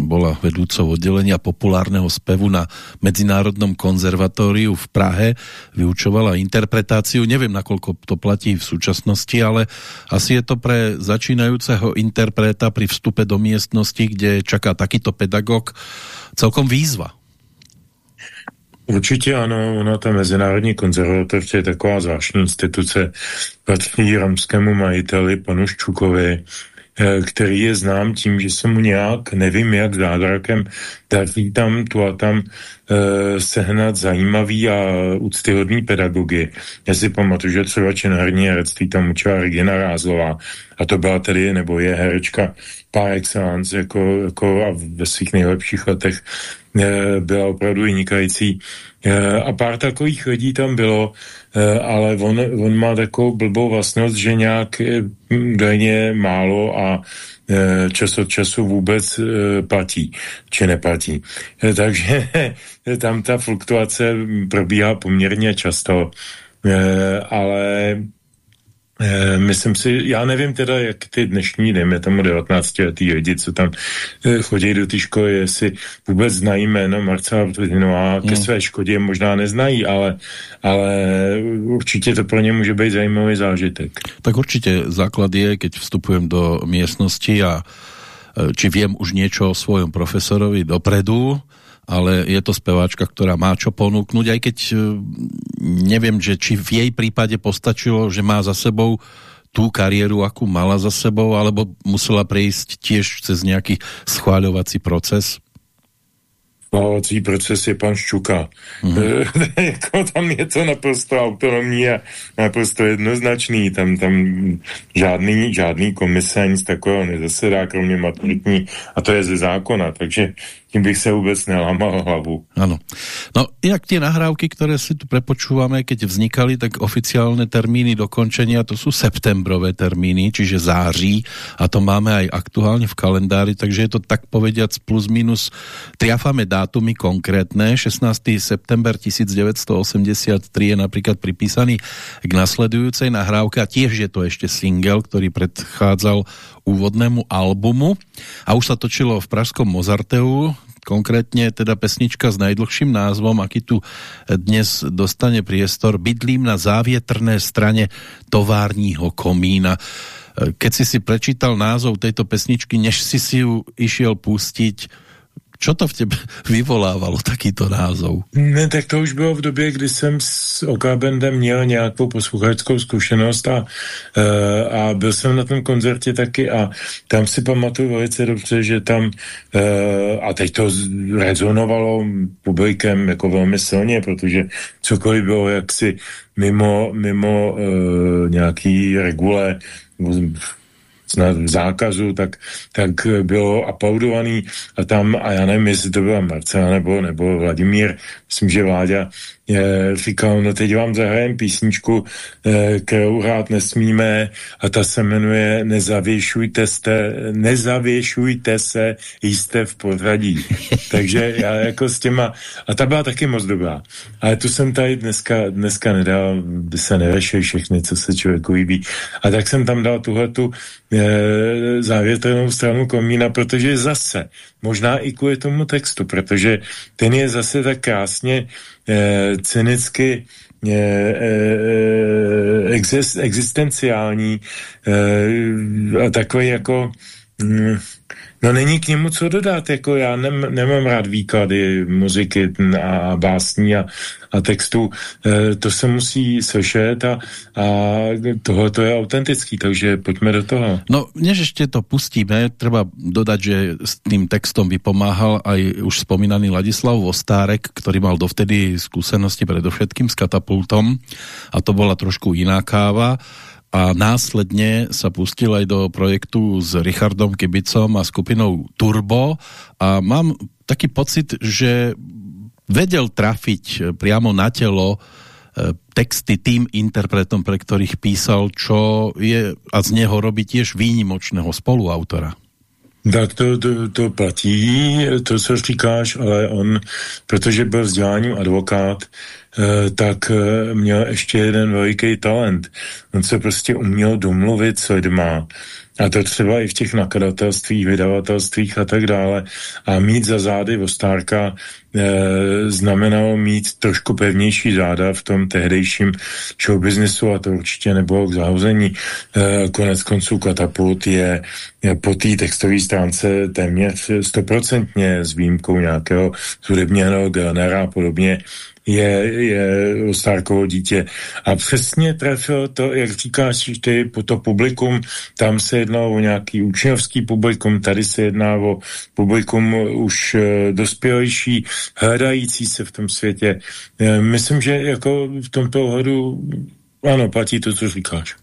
bola vedúcou oddelenia populárneho spevu na Medzinárodnom konzervatóriu v Prahe, vyučovala interpretáciu, neviem nakoľko to platí v súčasnosti, ale asi je to pre začínajúceho interpreta pri vstupe do miestnosti, kde čaká takýto pedagog, celkom výzva. Určitě ano, ona ta Mezinárodní konzervatoř je taková zvláštní instituce, patří romskému majiteli panu Ščukovi, eh, který je znám tím, že se mu nějak, nevím jak zázrakem, daří tam tu a tam eh, sehnat zajímavý a úctyhodný pedagogy. Já si pamatuju, že třeba činární herectví tam učila Regina Rázlová a to byla tedy, nebo je herečka par excellence, jako, jako a ve svých nejlepších letech Eh, byla opravdu vynikající. Eh, a pár takových lidí tam bylo, ale on, on má takovou blbou vlastnost, že nějak denně málo a čas od času vůbec platí, či neplatí. Takže [laughs] tam ta fluktuace probíhá poměrně často, ale Eh, myslím si, já nevím teda, jak ty dnešní, dejme tomu 19 letý lidi, co tam e, chodí do té školy, jestli vůbec znají jméno Marcela Tvrdinova, ke hmm. své škodě možná neznají, ale, ale určitě to pro ně může být zajímavý zážitek. Tak určitě základ je, keď vstupujem do místnosti a eh, či viem už niečo o svojom profesorovi dopredu, ale je to speváčka, ktorá má čo ponúknuť, aj keď e, neviem, že či v jej prípade postačilo, že má za sebou tú kariéru, akú mala za sebou, alebo musela prejsť tiež cez nejaký schváľovací proces? Schválovací proces je pan Ščuka. Mm-hmm. [laughs] jako tam je to naprosto autonomní a naprosto jednoznačný. Tam, tam žádný, žádný komise nic takového nezasedá, kromě maturitní, a to je ze zákona. Takže tím bych se vůbec nelámal hlavu. Ano. No inak tie nahrávky, které si tu prepočúvame, keď vznikali, tak oficiálne termíny dokončenia to sú septembrové termíny, čiže září a to máme aj aktuálne v kalendári, takže je to tak povediac plus minus. Triafame dátumy konkrétne. 16. september 1983 je napríklad pripísaný k nasledujúcej nahrávke a tiež je to ešte single, ktorý predchádzal úvodnému albumu a už sa točilo v Pražskom Mozarteu, konkrétne teda pesnička s najdlhším názvom, aký tu dnes dostane priestor, Bydlím na závietrné strane továrního komína. Keď si si prečítal názov tejto pesničky, než si si ju išiel pustiť, Čo to v tebe [laughs] vyvolávalo, takýto názov? Ne, tak to už bylo v době, kdy jsem s Okabendem měl nějakou posluchačskou zkušenost a, e, a byl jsem na tom koncertě taky a tam si pamatuju velice dobře, že tam e, a teď to rezonovalo publikem jako velmi silně, protože cokoliv bylo jaksi mimo, mimo e, nějaký regule snad zákazu, tak, tak bylo aplaudovaný. A tam, a já nevím, jestli to byla Marcela nebo, nebo Vladimír, myslím, že Vláďa je, říkal, no teď vám zahrajem písničku, eh, kterou hrát nesmíme a ta se jmenuje Nezavěšujte, se, nezavěšujte se, jste v pořadí. [laughs] Takže já jako s těma, a ta byla taky moc dobrá. Ale tu jsem tady dneska, dneska nedal, by se nevešej všechny, co se člověku líbí. A tak jsem tam dal tuhletu e, závětrnou stranu komína, protože zase, možná i kvůli tomu textu, protože ten je zase tak krásně eh, cynicky eh, eh, exist, existenciální eh, a takový jako mm, No není k němu co dodat, jako já nem, nemám rád výklady muziky a básní a, a textu, e, to se musí slyšet a, a tohle to je autentický, takže pojďme do toho. No, než ještě to pustíme, treba dodať, že s tým textom vypomáhal aj už spomínaný Ladislav Vostárek, ktorý mal dovtedy skúsenosti predovšetkým s katapultom a to bola trošku iná káva a následně sa pustil aj do projektu s Richardom Kibicom a skupinou Turbo a mám taký pocit, že vedel trafiť priamo na telo texty tým interpretom, pre ktorých písal, čo je a z něho robí tiež výnimočného spoluautora. Tak to, to, to platí, to, co říkáš, ale on, protože byl vzděláním advokát, eh, tak eh, měl ještě jeden veliký talent. On se prostě uměl domluvit s lidma a to třeba i v těch nakladatelstvích, vydavatelstvích a tak dále. A mít za zády Vostárka e, znamenalo mít trošku pevnější záda v tom tehdejším showbiznesu a to určitě nebylo k zahození. E, konec konců katapult je, je po té textové stránce téměř stoprocentně s výjimkou nějakého hudebního Gelnera a podobně je, je Stárkovo dítě. A přesně trefil to, jak říkáš ty, po to publikum, tam se jednalo o nějaký učňovský publikum, tady se jedná o publikum už e, dospělejší, hledající se v tom světě. E, myslím, že jako v tomto ohledu ano, platí to, co říkáš.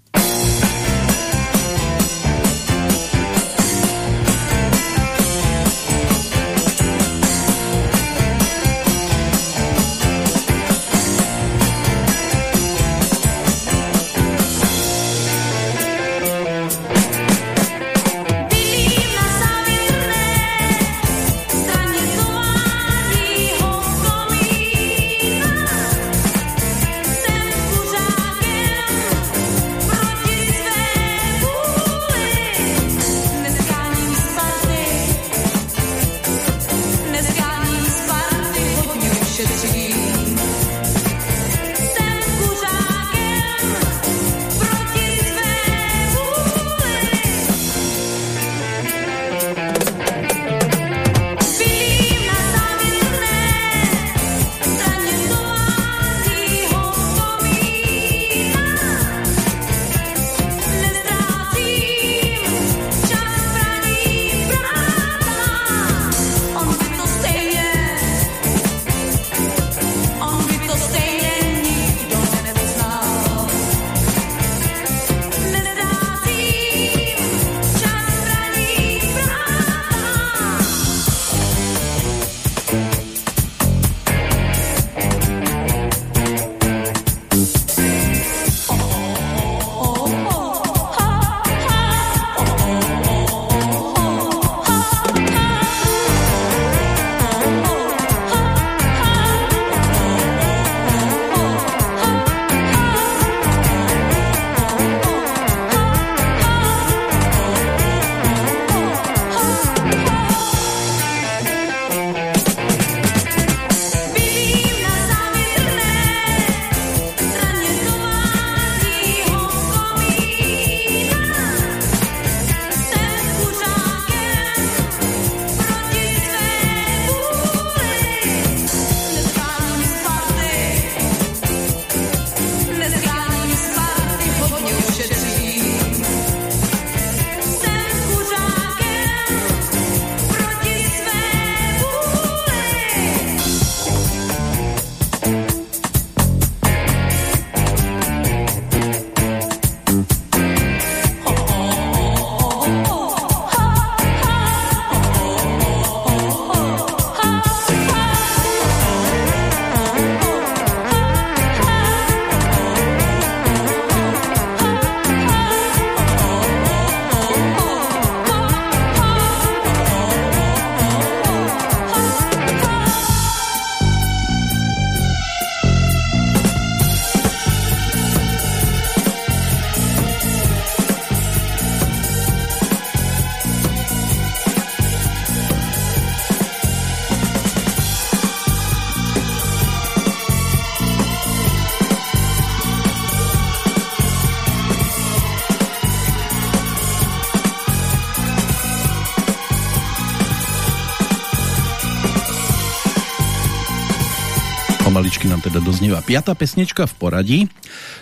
Doznieva piatá pesnička v poradí.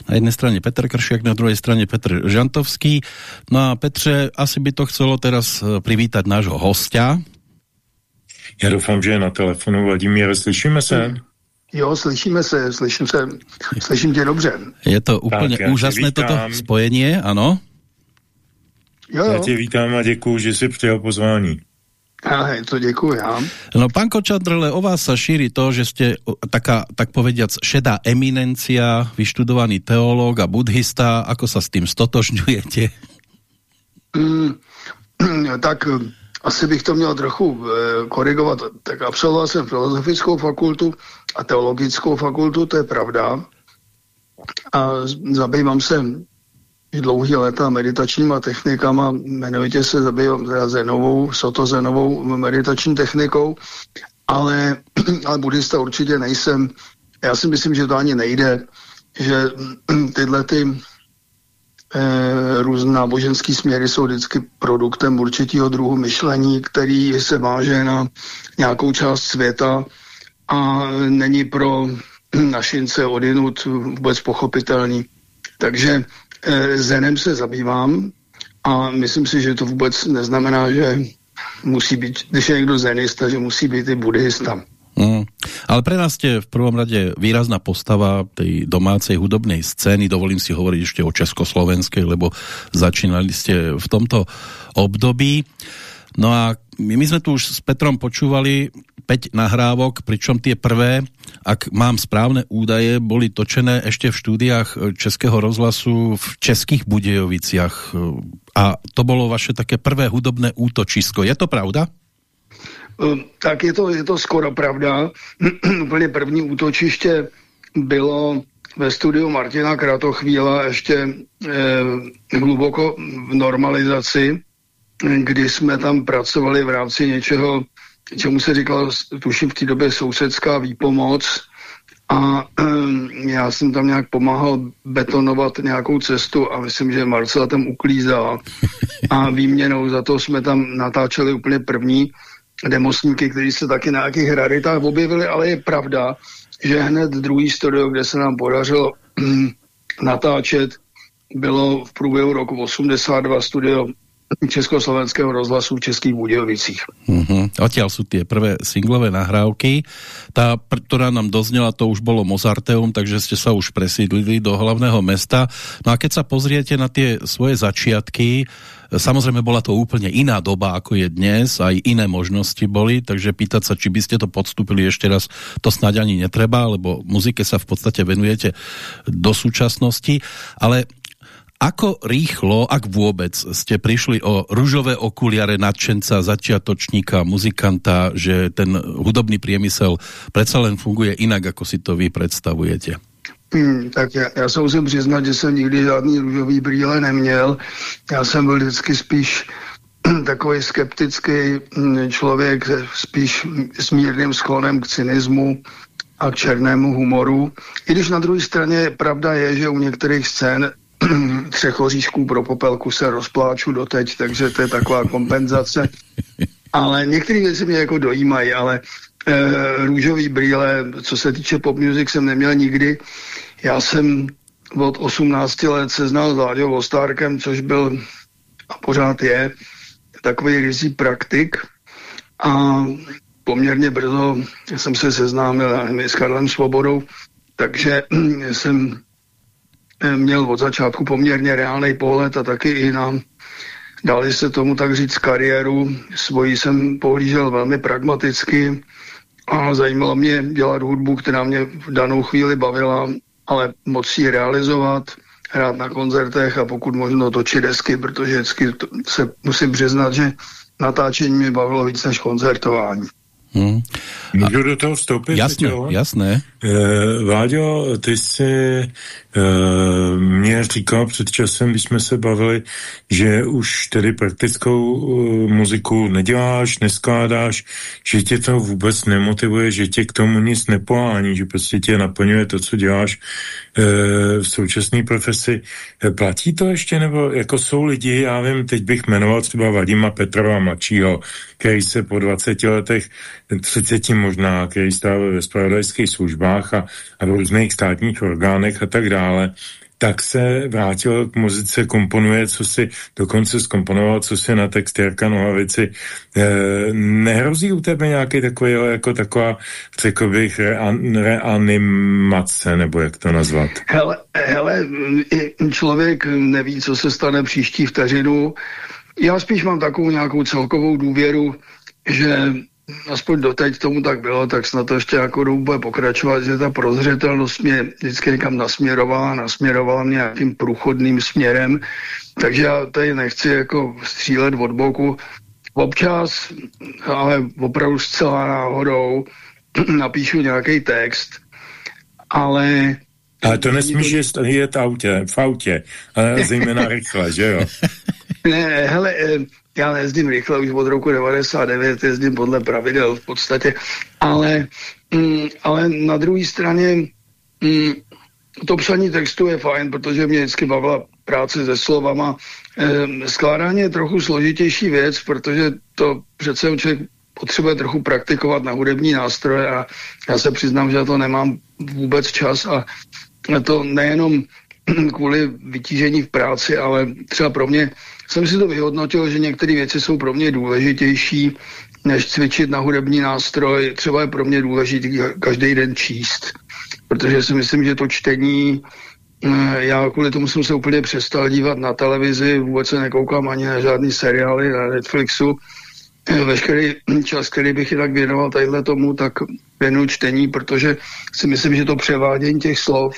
Na jednej strane Petr Kršiak, na druhej strane Petr Žantovský. No a Petře, asi by to chcelo teraz e, privítať nášho hostia. Já doufám, že je na telefonu. Vladimír, slyšíme se? Jo, slyšíme se, slyším se, slyším tě dobře. Je to úplně tak, úžasné toto spojení, ano? Jo, jo. Já tě vítám a děkuji, že jsi přijal pozvání. Ahoj, to děkuji já. No, pán Kočadrle, o vás sa šíri to, že ste taká, tak povediac, šedá eminencia, vyštudovaný teológ a buddhista. Ako sa s tým stotožňujete? Mm, [clears throat] tak eh, asi bych to měl trochu e, korigovat. Tak absolvoval jsem filozofickou fakultu a teologickou fakultu, to je pravda. A zabývám se dlouhý léta meditačníma technikama, jmenovitě se zabývám teda zenovou, sotozenovou meditační technikou, ale, [clears throat] ale buddhista určitě nejsem. Já si myslím, že to ani nejde, že [clears throat] tyhle ty eh, různé náboženské směry jsou vždycky produktem určitého druhu myšlení, který se váže na nějakou část světa a není pro [clears throat] našince odinut vůbec pochopitelný. Takže Zenem se zabývám a myslím si, že to vůbec neznamená, že musí být, když je někdo zenista, že musí být i buddhista. Mm. Ale pre nás ste v prvom rade výrazná postava tej domácej hudobnej scény, dovolím si hovoriť ešte o Československej, lebo začínali ste v tomto období. No a my, my sme tu už s Petrom počúvali 5 nahrávok, pričom tie prvé, ak mám správne údaje, boli točené ešte v štúdiách Českého rozhlasu v Českých Budejoviciach. A to bolo vaše také prvé hudobné útočisko. Je to pravda? Ehm, tak je to, je to skoro pravda. [clears throat] Úplně první útočiště bylo ve studiu Martina Kratochvíla ještě eh, hluboko v normalizaci, kdy jsme tam pracovali v rámci něčeho, čemu se říkalo, tuším v té době sousedská výpomoc a um, já jsem tam nějak pomáhal betonovat nějakou cestu a myslím, že Marcela tam uklízela a výměnou za to jsme tam natáčeli úplně první demosníky, kteří se taky na nějakých raritách objevili, ale je pravda, že hned druhý studio, kde se nám podařilo um, natáčet, bylo v průběhu roku 82 studio Československého rozhlasu v Českých Budějovicích. Uh -huh. Odtiaľ sú tie prvé singlové nahrávky. Tá, ktorá nám doznela, to už bolo Mozarteum, takže ste sa už presídlili do hlavného mesta. No a keď sa pozriete na tie svoje začiatky, Samozrejme bola to úplne iná doba, ako je dnes, aj iné možnosti boli, takže pýtať sa, či by ste to podstúpili ešte raz, to snáď ani netreba, lebo muzike sa v podstate venujete do súčasnosti, ale Ako rýchlo, ak vôbec, ste prišli o ružové okuliare nadšenca, začiatočníka, muzikanta, že ten hudobný priemysel predsa len funguje inak, ako si to vy predstavujete? Hmm, tak já, já se musím přiznat, že jsem nikdy žádný růžový brýle neměl. Já jsem byl vždycky spíš [clears throat] takový skeptický hm, člověk, spíš s mírným sklonem k cynismu a k černému humoru. I když na druhé straně pravda je, že u některých scén [clears throat] třech oříšků pro popelku se rozpláču doteď, takže to je taková kompenzace. Ale některé věci mě jako dojímají, ale e, růžový brýle, co se týče pop music, jsem neměl nikdy. Já jsem od 18 let se znal s Láďou Ostárkem, což byl a pořád je takový rizí praktik a poměrně brzo jsem se seznámil s Karlem Svobodou, takže [clears throat] jsem měl od začátku poměrně reálný pohled a taky i na, dali se tomu tak říct, kariéru. Svoji jsem pohlížel velmi pragmaticky a zajímalo mě dělat hudbu, která mě v danou chvíli bavila, ale moc si realizovat, hrát na koncertech a pokud možno točit desky, protože vždycky se musím přiznat, že natáčení mě bavilo víc než koncertování. Hmm. Můžu do toho vstoupit? Jasné, jasné. Eh, Váďo, ty jsi eh, mě říkal před časem, když jsme se bavili, že už tedy praktickou uh, muziku neděláš, neskládáš, že tě to vůbec nemotivuje, že tě k tomu nic nepohání, že prostě tě naplňuje to, co děláš eh, v současné profesi. Eh, platí to ještě, nebo jako jsou lidi, já vím, teď bych jmenoval třeba Vadima Petrova mladšího, který se po 20 letech, 30 možná, který stál ve spravodajských službách a, a v různých státních orgánech a tak dále, tak se vrátil k muzice, komponuje, co si dokonce skomponoval, co si na text Jarka Nohavici. E, nehrozí u tebe nějaký takový, jako taková, řekl bych, reanimace, nebo jak to nazvat? Hele, hele, člověk neví, co se stane příští vteřinu. Já spíš mám takovou nějakou celkovou důvěru, že aspoň doteď tomu tak bylo, tak snad to ještě jako dobu bude pokračovat, že ta prozřetelnost mě vždycky někam nasměrovala, nasměrovala mě nějakým průchodným směrem, takže já tady nechci jako střílet od boku. Občas, ale opravdu zcela náhodou, [clears throat] napíšu nějaký text, ale ale to nesmíš jet autě, v autě, ale zejména rychle, že jo? [laughs] ne, hele, eh, já nejezdím rychle, už od roku 99 jezdím podle pravidel v podstatě, ale, mm, ale na druhé straně mm, to psaní textu je fajn, protože mě vždycky bavila práce se slovama. E, skládání je trochu složitější věc, protože to přece člověk potřebuje trochu praktikovat na hudební nástroje a já se přiznám, že to nemám vůbec čas a to nejenom [clears throat] kvůli vytížení v práci, ale třeba pro mě jsem si to vyhodnotil, že některé věci jsou pro mě důležitější, než cvičit na hudební nástroj. Třeba je pro mě důležité každý den číst, protože si myslím, že to čtení eh, já kvůli tomu jsem se úplně přestal dívat na televizi, vůbec se nekoukám ani na žádný seriály na Netflixu. Eh, veškerý čas, který bych jinak věnoval tadyhle tomu, tak věnu čtení, protože si myslím, že to převádění těch slov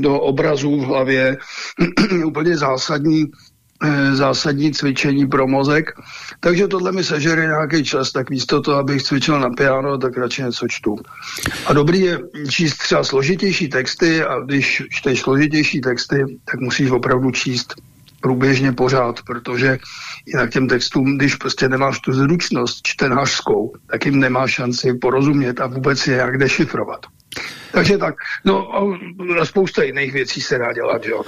do obrazů v hlavě je [clears throat] úplně zásadní zásadní cvičení pro mozek. Takže tohle mi sežere nějaký čas, tak místo toho, abych cvičil na piano, tak radši něco čtu. A dobrý je číst třeba složitější texty a když čteš složitější texty, tak musíš opravdu číst průběžně pořád, protože jinak těm textům, když prostě nemáš tu zručnost čtenářskou, tak jim nemáš šanci porozumět a vůbec je jak dešifrovat. Takže tak, no a spousta jiných věcí se dá dělat, jo.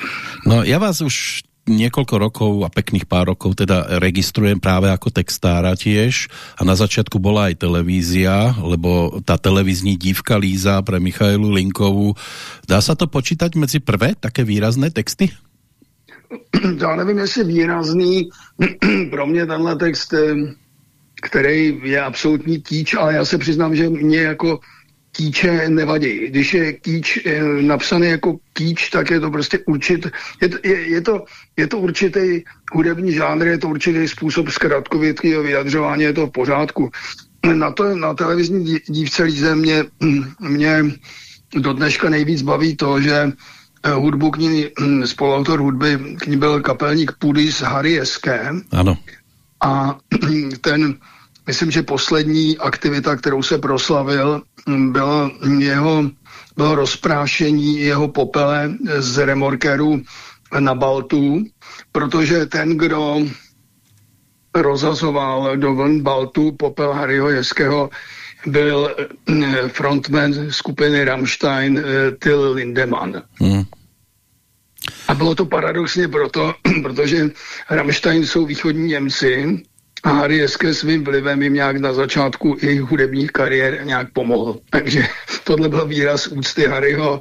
No já vás už niekoľko rokov a pekných pár rokov teda registrujem práve ako textára tiež a na začiatku bola aj televízia, lebo tá televízní dívka Líza pre Michailu Linkovú. Dá sa to počítať medzi prvé také výrazné texty? Já nevím, jestli výrazný. [clears throat] Pro mě tenhle text, eh, který je absolutní tíč, ale já se přiznám, že mě jako kýče nevadí. Když je kýč je napsaný jako kýč, tak je to prostě určit, je, je, je, to, je to určitý hudební žánr, je to určitý způsob zkratkovětkého vyjadřování, je to v pořádku. Na, to, na televizní dívce Líze mě, mě do dneška nejvíc baví to, že eh, hudbu k ní, hm, spoluautor hudby k ní byl kapelník Pudis Harry Jeské. Ano. A ten myslím, že poslední aktivita, kterou se proslavil, bylo jeho bylo rozprášení jeho popele z remorkeru na Baltu, protože ten, kdo rozhazoval do vln Baltu popel Harryho Jeského, byl eh, frontman skupiny Rammstein eh, Till Lindemann. Hmm. A bylo to paradoxně proto, [clears throat] protože Rammstein jsou východní Němci a Harry Jeske svým vlivem jim nějak na začátku jejich hudebních kariér nějak pomohl. Takže tohle byl výraz úcty Harryho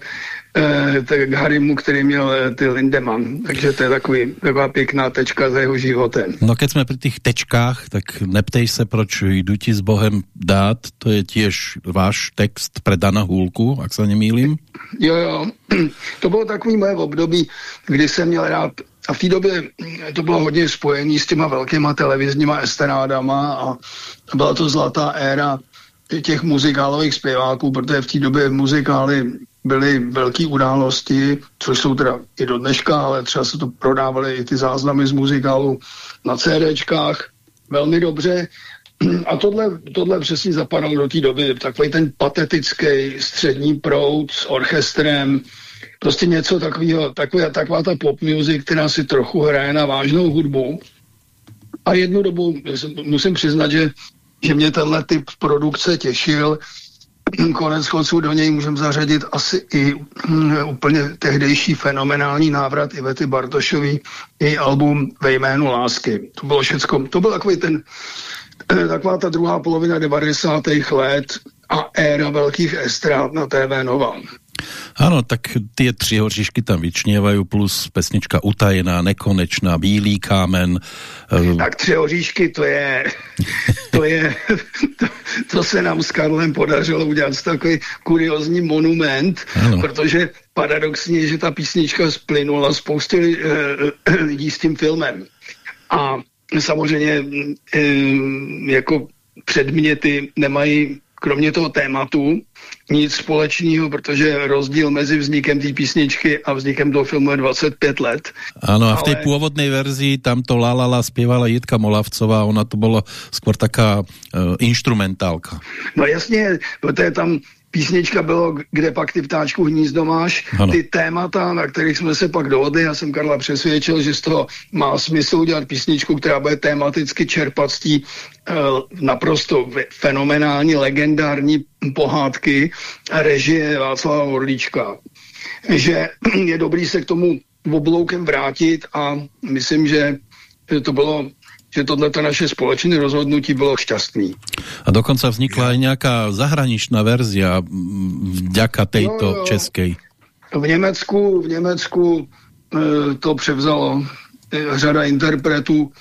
eh, tak Harrymu, který měl eh, ty Lindemann. Takže to je takový, taková pěkná tečka za jeho životem. No keď jsme při těch tečkách, tak neptej se, proč jdu ti s Bohem dát. To je těž váš text pre Dana Hůlku, ak se nemýlím. Jo, jo. [clears throat] To bylo takový moje období, kdy jsem měl rád a v té době to bylo hodně spojené s těma velkýma televizníma estrádama a byla to zlatá éra těch muzikálových zpěváků, protože v té době muzikály byly velké události, což jsou teda i do dneška, ale třeba se to prodávaly i ty záznamy z muzikálu na CDčkách velmi dobře. A tohle, tohle přesně zapadalo do té doby, takový ten patetický střední proud s orchestrem, prostě něco takového, taková, taková ta pop music, která si trochu hraje na vážnou hudbu. A jednu dobu musím přiznat, že, že mě tenhle typ produkce těšil. [clears throat] Konec konců do něj můžeme zařadit asi i um, úplně tehdejší fenomenální návrat Ivety Bartošový, i album Ve jménu lásky. To bylo všecko, to byl takový ten, eh, taková ta druhá polovina 90. let a éra velkých estrád na TV Nova. Ano, tak ty tři hoříšky tam vyčněvají, plus pesnička Utajená, Nekonečná, Bílý kámen. Eh, tak tři hoříšky, to je, [laughs] to je, to, to se nám s Karlem podařilo udělat takový kuriozní monument, ano. protože paradoxně, že ta písnička splynula spousty lidí s tím filmem. A samozřejmě jako předměty nemají kromě toho tématu nic společného, protože rozdíl mezi vznikem té písničky a vznikem toho filmu je 25 let. Ano, a v té původné verzi tam to Lalala zpěvala Jitka Molavcová, ona to byla skôr taká uh, instrumentálka. No jasně, protože tam písnička bylo, kde pak ty ptáčku hnízdo máš, ano. ty témata, na kterých jsme se pak dohodli, já jsem Karla přesvědčil, že z toho má smysl udělat písničku, která bude tematicky čerpat z tí, uh, naprosto fenomenální, legendární pohádky režie Václava Orlíčka. Že je dobrý se k tomu obloukem vrátit a myslím, že to bylo že tohleto naše společné rozhodnutí bylo šťastný. A dokonce vznikla i nějaká zahraničná verzia vďaka této no, českej. V Německu, v Německu e, to převzalo e, řada interpretů,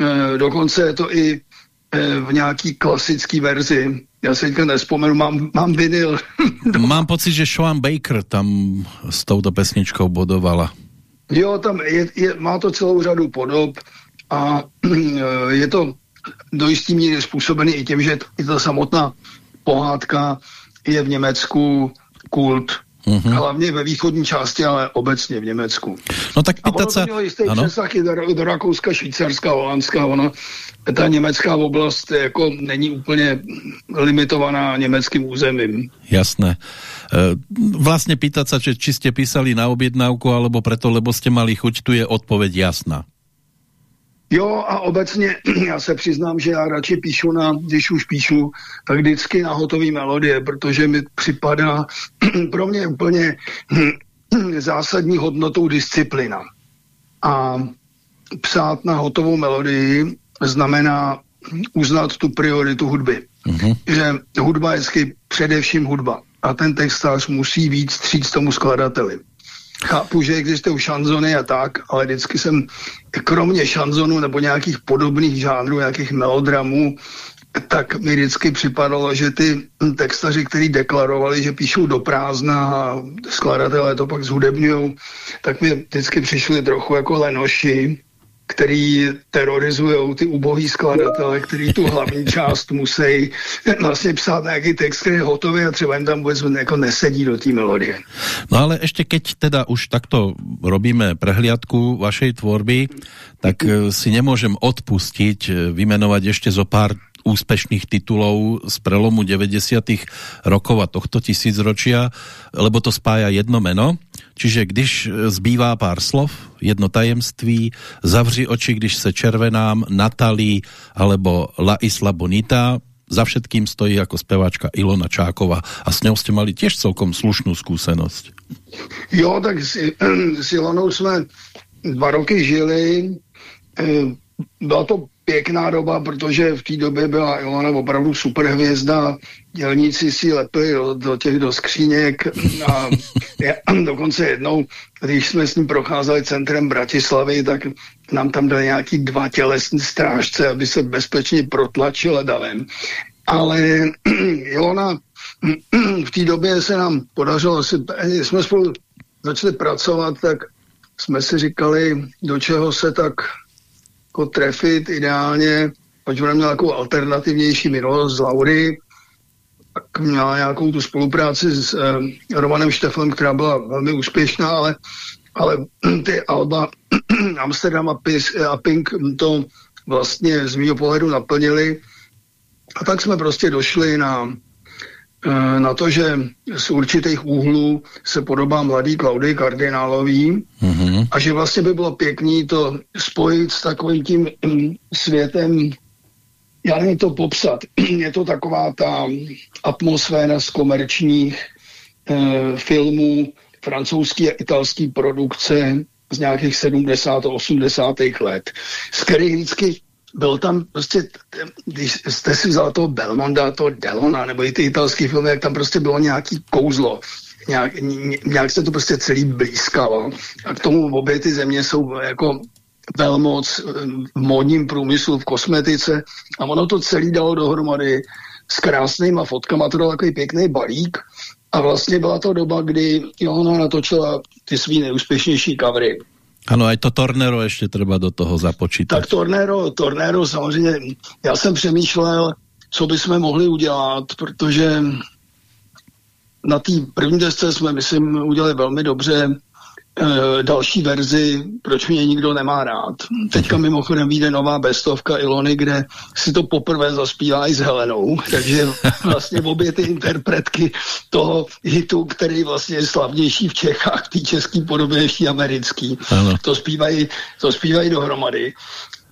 e, dokonce je to i e, v nějaký klasický verzi. Já se teďka nespomenu, mám, mám vinyl. [laughs] mám pocit, že Sean Baker tam s touto pesničkou bodovala. Jo, tam je, je, má to celou řadu podob a [clears throat] je to do jistý míry způsobený i tím, že i ta samotná pohádka je v Německu kult Mm-hmm. Hlavně ve východní části, ale obecně v Německu. No tak pýtat se... A ono jistý ano? přesah i do, do Rakouska, Švýcarska, Holandska. Ona, ta německá oblast jako není úplně limitovaná německým územím. Jasné. E, vlastně pýtat se, či jste písali na objednávku, alebo preto, lebo jste mali chuť, tu je odpověď jasná. Jo a obecně [clears throat] já se přiznám, že já radši píšu na, když už píšu, tak vždycky na hotový melodie, protože mi připadá [clears throat] pro mě úplně [clears throat] zásadní hodnotou disciplina. A psát na hotovou melodii znamená uznat tu prioritu hudby. Mm-hmm. Že hudba je především hudba. A ten textář musí víc stříct tomu skladateli. Chápu, že existují šanzony a tak, ale vždycky jsem kromě šanzonu nebo nějakých podobných žánrů, nějakých melodramů, tak mi vždycky připadalo, že ty textaři, kteří deklarovali, že píšou do prázdna a skladatelé to pak zhudebňují, tak mi vždycky přišli trochu jako lenoši, který terorizují ty ubohý skladatele, který tu hlavní část musí vlastně psát nějaký text, který je hotový a třeba jim tam vůbec jako nesedí do té melodie. No ale ještě keď teda už takto robíme prehliadku vašej tvorby, tak eh, si nemůžem odpustiť eh, vymenovať ještě zo pár úspešných titulov z prelomu 90. rokov a tohto tisícročia, lebo to spája jedno meno. Čiže když zbývá pár slov, jedno tajemství, zavři oči, když se červenám, Natalí alebo La Isla Bonita, za všetkým stojí jako speváčka Ilona Čáková a s ňou ste mali tiež celkom slušnú skúsenosť. Jo, tak s, [clears throat] s Ilonou jsme dva roky žili. Eh, byla to pěkná doba, protože v té době byla Ilona opravdu superhvězda, dělníci si lepili do, do těch do skříněk a je, [clears throat] dokonce jednou, když jsme s ním procházeli centrem Bratislavy, tak nám tam dali nějaký dva tělesní strážce, aby se bezpečně protlačil davem. Ale [clears throat] Ilona, [clears throat] v té době se nám podařilo, jsme spolu začali pracovat, tak jsme si říkali, do čeho se tak jako trefit ideálně, protože ona měla takovou alternativnější minulost z Laury, tak měla nějakou tu spolupráci s eh, Romanem Šteflem, která byla velmi úspěšná, ale, ale [clears throat] ty Alba, [clears throat] Amsterdam a, Pis, a Pink to vlastně z mého pohledu naplnili. A tak jsme prostě došli na Eh, na to, že z určitých úhlů se podobá mladý Klaudii kardinálový mm-hmm. a že vlastně by bylo pěkný to spojit s takovým tím mm, světem, já nevím to popsat, [clears throat] je to taková ta atmosféra z komerčních eh, filmů, francouzský a italský produkce z nějakých 70. 80. let, z kterých vždycky byl tam prostě, když jste si vzal toho Belmonda, toho Delona, nebo i ty italské filmy, jak tam prostě bylo nějaký kouzlo, nějak, nějak se to prostě celý blízkalo. A k tomu obě ty země jsou jako velmoc v módním průmyslu, v kosmetice a ono to celý dalo dohromady s krásnýma fotkama, to dalo takový pěkný balík a vlastně byla to doba, kdy ona natočila ty svý nejúspěšnější covery. Ano, aj to Tornero ještě třeba do toho započítat. Tak Tornero, Tornero samozřejmě, já jsem přemýšlel, co bychom mohli udělat, protože na té první desce jsme, myslím, udělali velmi dobře e, další verzi, proč mě nikdo nemá rád. Teďka mimochodem vyjde nová bestovka Ilony, kde si to poprvé zaspívá i s Helenou, takže vlastně obě ty interpretky toho hitu, který vlastně je slavnější v Čechách, té český podobě ještě americký, ano. to zpívají, to zpívají dohromady.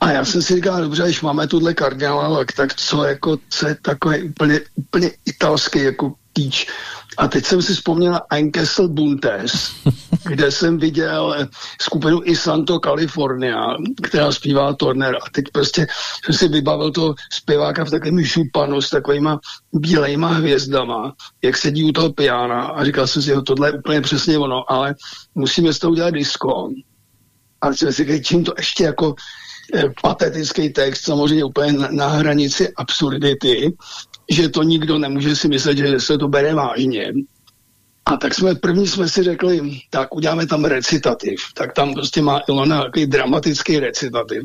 A já jsem si říkal, dobře, když máme tuhle kardinála, tak co jako, co je takové úplně, úplně italský jako týč. A teď jsem si vzpomněl na Einkessel Buntes, [laughs] kde jsem viděl skupinu Isanto California, která zpívá Turner. A teď prostě jsem si vybavil toho zpěváka v takovém županu s takovýma bílejma hvězdama, jak sedí u toho piana. A říkal jsem si, jo, tohle je úplně přesně ono, ale musíme z toho udělat disco. A jsem si říkal, čím to ještě jako eh, patetický text, samozřejmě úplně na, na hranici absurdity, že to nikdo nemůže si myslet, že se to bere vážně. A tak jsme první jsme si řekli, tak uděláme tam recitativ. Tak tam prostě má Ilona takový dramatický recitativ,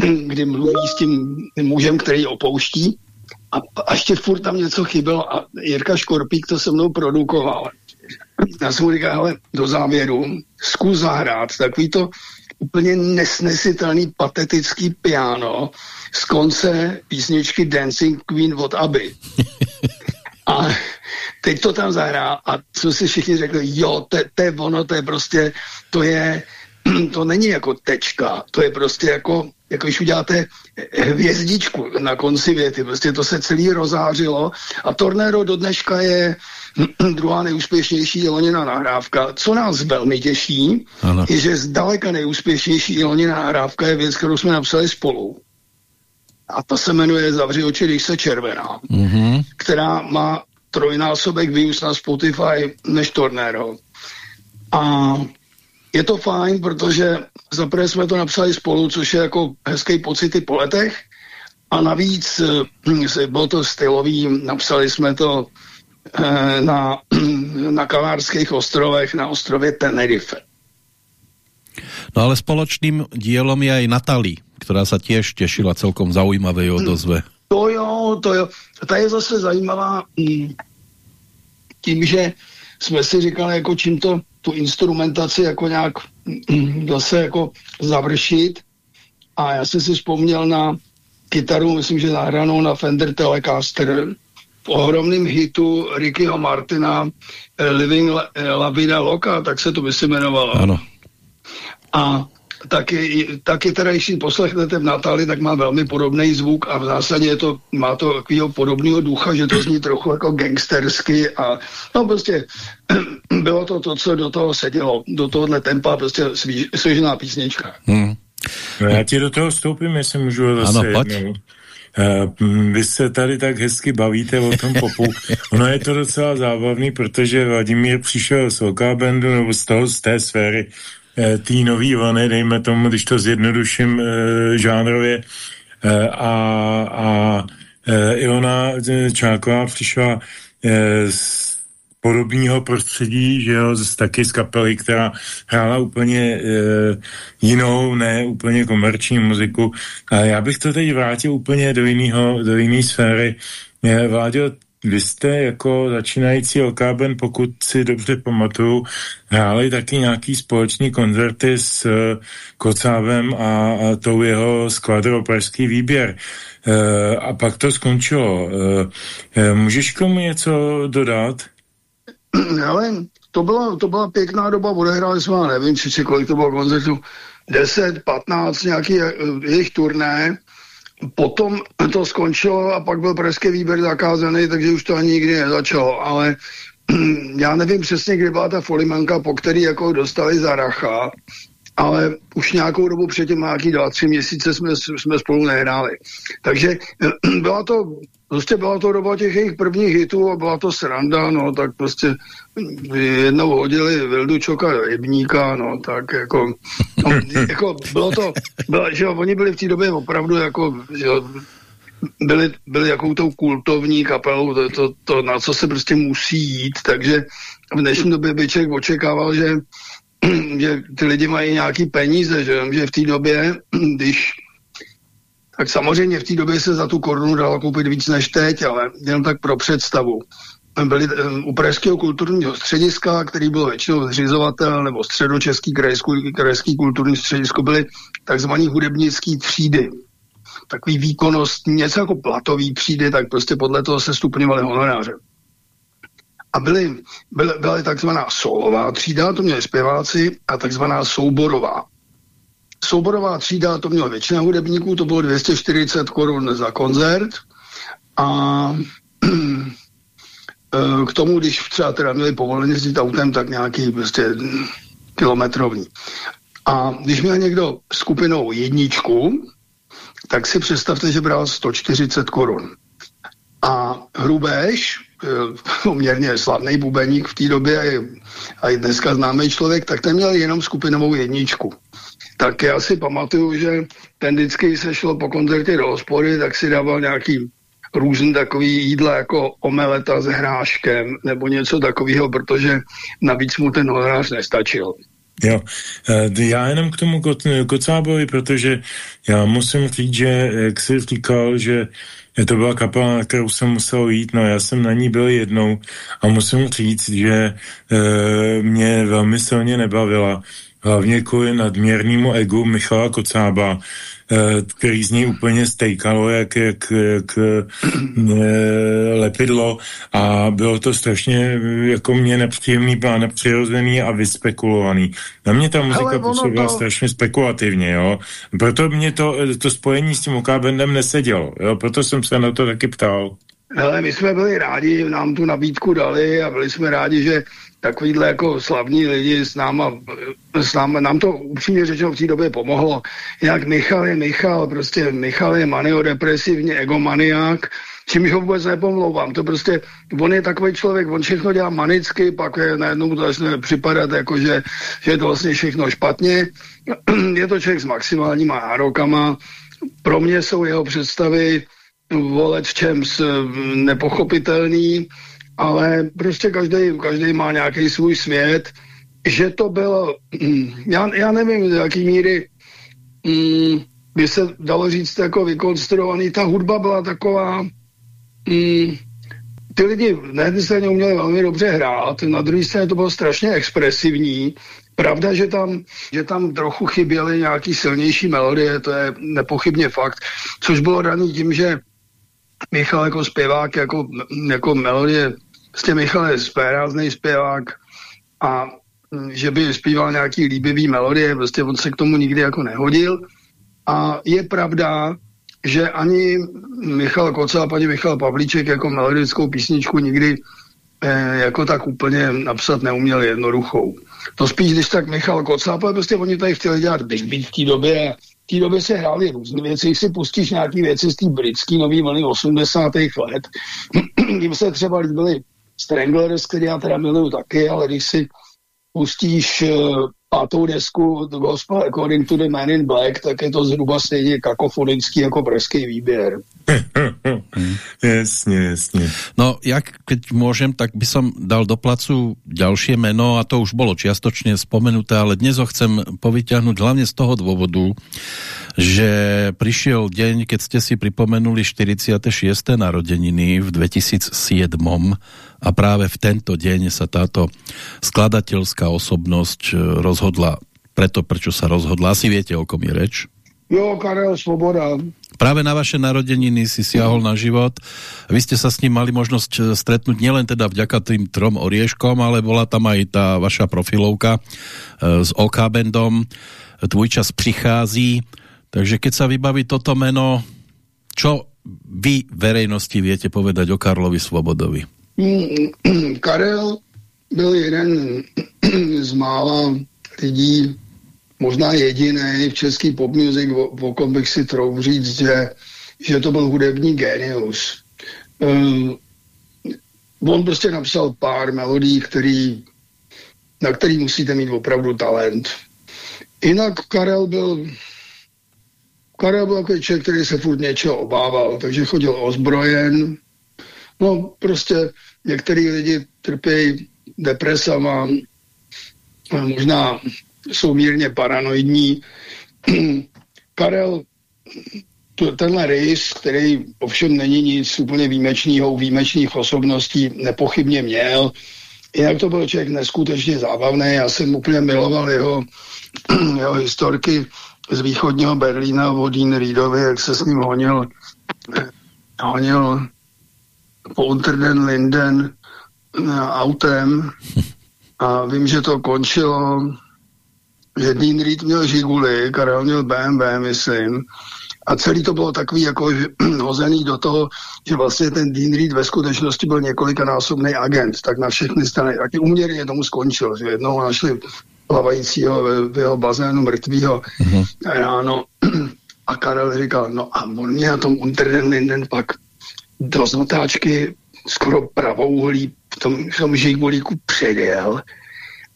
[clears throat] kdy mluví s tím mužem, který opouští. A, a ještě furt tam něco chybělo a Jirka Škorpík to se mnou produkoval. Já jsem mu říkal, ale do závěru zkus zahrát takový to úplně nesnesitelný patetický piano z konce písničky Dancing Queen od Abby. [laughs] A teď to tam zahrá a co si všichni řekli, jo, to, to je ono, to je prostě, to je, [clears throat] to není jako tečka, to je prostě jako, jako když uděláte hvězdičku na konci věty, prostě to se celý rozářilo a Tornado do dneška je [clears throat] druhá nejúspěšnější Ilonina nahrávka. Co nás velmi těší, ano. je, že zdaleka nejúspěšnější Ilonina nahrávka je věc, kterou jsme napsali spolu. A ta se jmenuje Zavři oči, když se červená, mm -hmm. která má trojnásobek views na Spotify než Tornero. A je to fajn, protože zaprvé jsme to napsali spolu, což je jako hezký pocity po letech. A navíc eh, bylo to stylový, napsali jsme to Eh, na, [clears throat] na Kalárských ostrovech na ostrově Tenerife. No ale spoločným dielom je aj Natali, která sa tiež tešila celkom zaujímavé odozve. To jo, to jo. Ta je zase zajímavá mm, tím, že jsme si říkali, jako čím to tu instrumentaci jako nějak [clears throat] zase jako završit. A já jsem si vzpomněl na kytaru, myslím, že zahranou na Fender Telecaster, v ohromným hitu Rickyho Martina eh, Living La, eh, La Vida Loca, tak se to by si jmenovalo. Ano. A taky, taky teda, když si poslechnete v Natali, tak má velmi podobný zvuk a v zásadě je to, má to takového podobného ducha, že to zní trochu jako gangstersky a no prostě [clears throat] bylo to to, co do toho sedělo, do tohohle tempa, prostě svěžená písnička. Hmm. No já ti do toho vstoupím, jestli můžu zase ano, jednou. Uh, vy se tady tak hezky bavíte o tom popu. [laughs] Ono je to docela zábavný, protože Vladimír přišel z OK bandu nebo z toho, z té sféry uh, tý nový vany, dejme tomu, když to zjednoduším uh, žánrově. Uh, a a Ilona Čáková přišla z podobného prostředí, že jo, z, taky z kapely, která hrála úplně e, jinou, ne úplně komerční muziku. A já bych to teď vrátil úplně do jiného, do jiné sféry. Je, Vláďo, vy jste jako začínající LKBN, pokud si dobře pamatuju, hráli taky nějaký společný koncerty s uh, Kocávem a, a tou jeho skladrou Pražský výběr. Uh, a pak to skončilo. Uh, můžeš k tomu něco dodat? [clears throat] ale to byla, to byla pěkná doba, odehráli jsme, nevím, či kolik to bylo koncertů, 10, 15 nějaký eh, jejich turné, potom to skončilo a pak byl pražský výběr zakázaný, takže už to ani nikdy nezačalo, ale [clears throat] já nevím přesně, kdy byla ta folimanka, po který jako dostali za racha, ale už nějakou dobu předtím, nějaký dva, tři měsíce jsme, jsme spolu nehráli. Takže [clears throat] byla to Prostě byla to doba těch jejich prvních hitů a byla to sranda, no, tak prostě jednou hodili Vildučoka do Jebníka, no, tak jako, no, [laughs] jako bylo to, bylo, že jo, oni byli v té době opravdu jako, že jo, byli, byli jakou tou kultovní kapelou, to, to, to, na co se prostě musí jít, takže v dnešní době by člověk očekával, že, [clears throat] že ty lidi mají nějaký peníze, že, že v té době, [clears throat] když tak samozřejmě v té době se za tu korunu dalo koupit víc než teď, ale jen tak pro představu. Byli um, u Pražského kulturního střediska, který byl většinou zřizovatel, nebo středočeský krajský, krajský kulturní středisko, byly takzvané hudebnické třídy. Takový výkonnost, něco jako platový třídy, tak prostě podle toho se stupňovaly honoráře. A byly, byly, byly takzvaná solová třída, to měli zpěváci, a takzvaná souborová. Souborová třída, to měla většina hudebníků, to bylo 240 korun za koncert a [clears throat] eh, k tomu, když třeba teda měli povolení s autem, tak nějaký prostě kilometrový. A když měl někdo skupinou jedničku, tak si představte, že bral 140 korun. A Hrubeš, poměrně slavný bubeník v té době a i dneska známý člověk, tak ten měl jenom skupinovou jedničku tak já si pamatuju, že ten vždycky se šlo po koncertě do hospody, tak si dával nějaký různý takový jídla jako omeleta s hráškem nebo něco takového, protože navíc mu ten horář nestačil. Jo, eh, já jenom k tomu Kocábovi, protože já musím říct, že jak jsi říkal, že to byla kapela, na kterou jsem musel jít, no já jsem na ní byl jednou a musím říct, že e, mě velmi silně nebavila. Hlavně kvůli nadměrnému egu Michala Kocába, který z něj úplně stejkalo jak, jak, jak eh, lepidlo a bylo to strašně jako mě nepříjemný plán, nepřirozený a vyspekulovaný. Na mě ta muzika působila to... strašně spekulativně, jo. Proto mě to, to spojení s tím Okabendem nesedělo, jo. Proto jsem se na to taky ptal. Hele, my jsme byli rádi, nám tu nabídku dali a byli jsme rádi, že takovýhle jako slavní lidi s náma, s náma, nám to upřímně řečeno v té době pomohlo. Jak Michal je Michal, prostě Michal je maniodepresivně egomaniák, čímž ho vůbec nepomlouvám. To prostě, on je takový člověk, on všechno dělá manicky, pak je najednou to začne připadat jako, že, že je to vlastně všechno špatně. [clears throat] Je to člověk s maximálníma nárokama. Pro mě jsou jeho představy volet v čem nepochopitelný ale prostě každý, každý má nějaký svůj svět, že to bylo, já, já nevím, z jaký míry mm, by se dalo říct jako vykonstruovaný, ta hudba byla taková, mm, ty lidi na jedné straně uměli velmi dobře hrát, na druhé straně to bylo strašně expresivní, Pravda, že tam, že tam trochu chyběly nějaký silnější melodie, to je nepochybně fakt, což bylo daný tím, že Michal jako zpěvák, jako, jako melodie Prostě Michal je spérázný zpěvák a mm, že by zpíval nějaký líbivý melodie, prostě on se k tomu nikdy jako nehodil. A je pravda, že ani Michal Koca a paní Michal Pavlíček jako melodickou písničku nikdy eh, jako tak úplně napsat neuměl jednoduchou. To spíš, když tak Michal Koca, ale prostě oni tady chtěli dělat big beat v té době té době se hrály různé věci. Když si pustíš nějaké věci z té britské nový vlny 80. let, [clears throat] jim se třeba líbily Stranglers, který já teda miluju taky, ale když si pustíš uh, pátou desku Gospel According to the Man in Black, tak je to zhruba stejně kakofonický jako pražský výběr. [laughs] jasně, jasně. No, jak keď môžem, tak by som dal do placu ďalšie meno a to už bolo čiastočne spomenuté, ale dnes ho chcem povyťahnuť hlavne z toho dôvodu, že prišiel deň, keď ste si pripomenuli 46. narodeniny v 2007 a práve v tento deň sa táto skladateľská osobnosť e, rozhodla preto, prečo sa rozhodla. Asi viete, o kom je reč? Jo, Karel Svoboda. Práve na vaše narodeniny si siahol na život. Vy ste sa s ním mali možnosť e, stretnúť nielen teda vďaka tým trom orieškom, ale bola tam aj tá vaša profilovka e, s OK Bandom. Tvůj čas přichází. Takže keď sa vybaví toto meno, čo vy verejnosti viete povedať o Karlovi Svobodovi? Karel byl jeden z mála lidí, možná jediný v český pop music, o, kom bych si trouf říct, že, že to byl hudební genius. Um, on prostě napsal pár melodí, který, na který musíte mít opravdu talent. Jinak Karel byl Karel byl takový člověk, který se furt něčeho obával, takže chodil ozbrojen, No prostě některý lidi trpějí depresama, možná jsou mírně paranoidní. [clears throat] Karel tenhle rys, který ovšem není nic úplně výjimečného, výjimečných osobností nepochybně měl. Jinak to byl člověk neskutečně zábavný. Já jsem úplně miloval jeho, [clears throat] jeho historky z východního Berlína o Dean Reedovi, jak se s ním honil, honil po Unterden Linden eh, autem. A vím, že to končilo, že Dean Reed měl Žiguly, Karel měl BMW, myslím, a celý to bylo takový jako [clears throat] hozený do toho, že vlastně ten Dean Reed ve skutečnosti byl několikanásobný agent, tak na všechny strany, taky uměrně tomu skončil, že jednou našli plavajícího v jeho bazénu mrtvýho. Mm-hmm. ráno [clears throat] a Karel říkal, no a on mě na tom Unterden Linden pak do zatáčky skoro pravouhlí v tom, v tom žigulíku předjel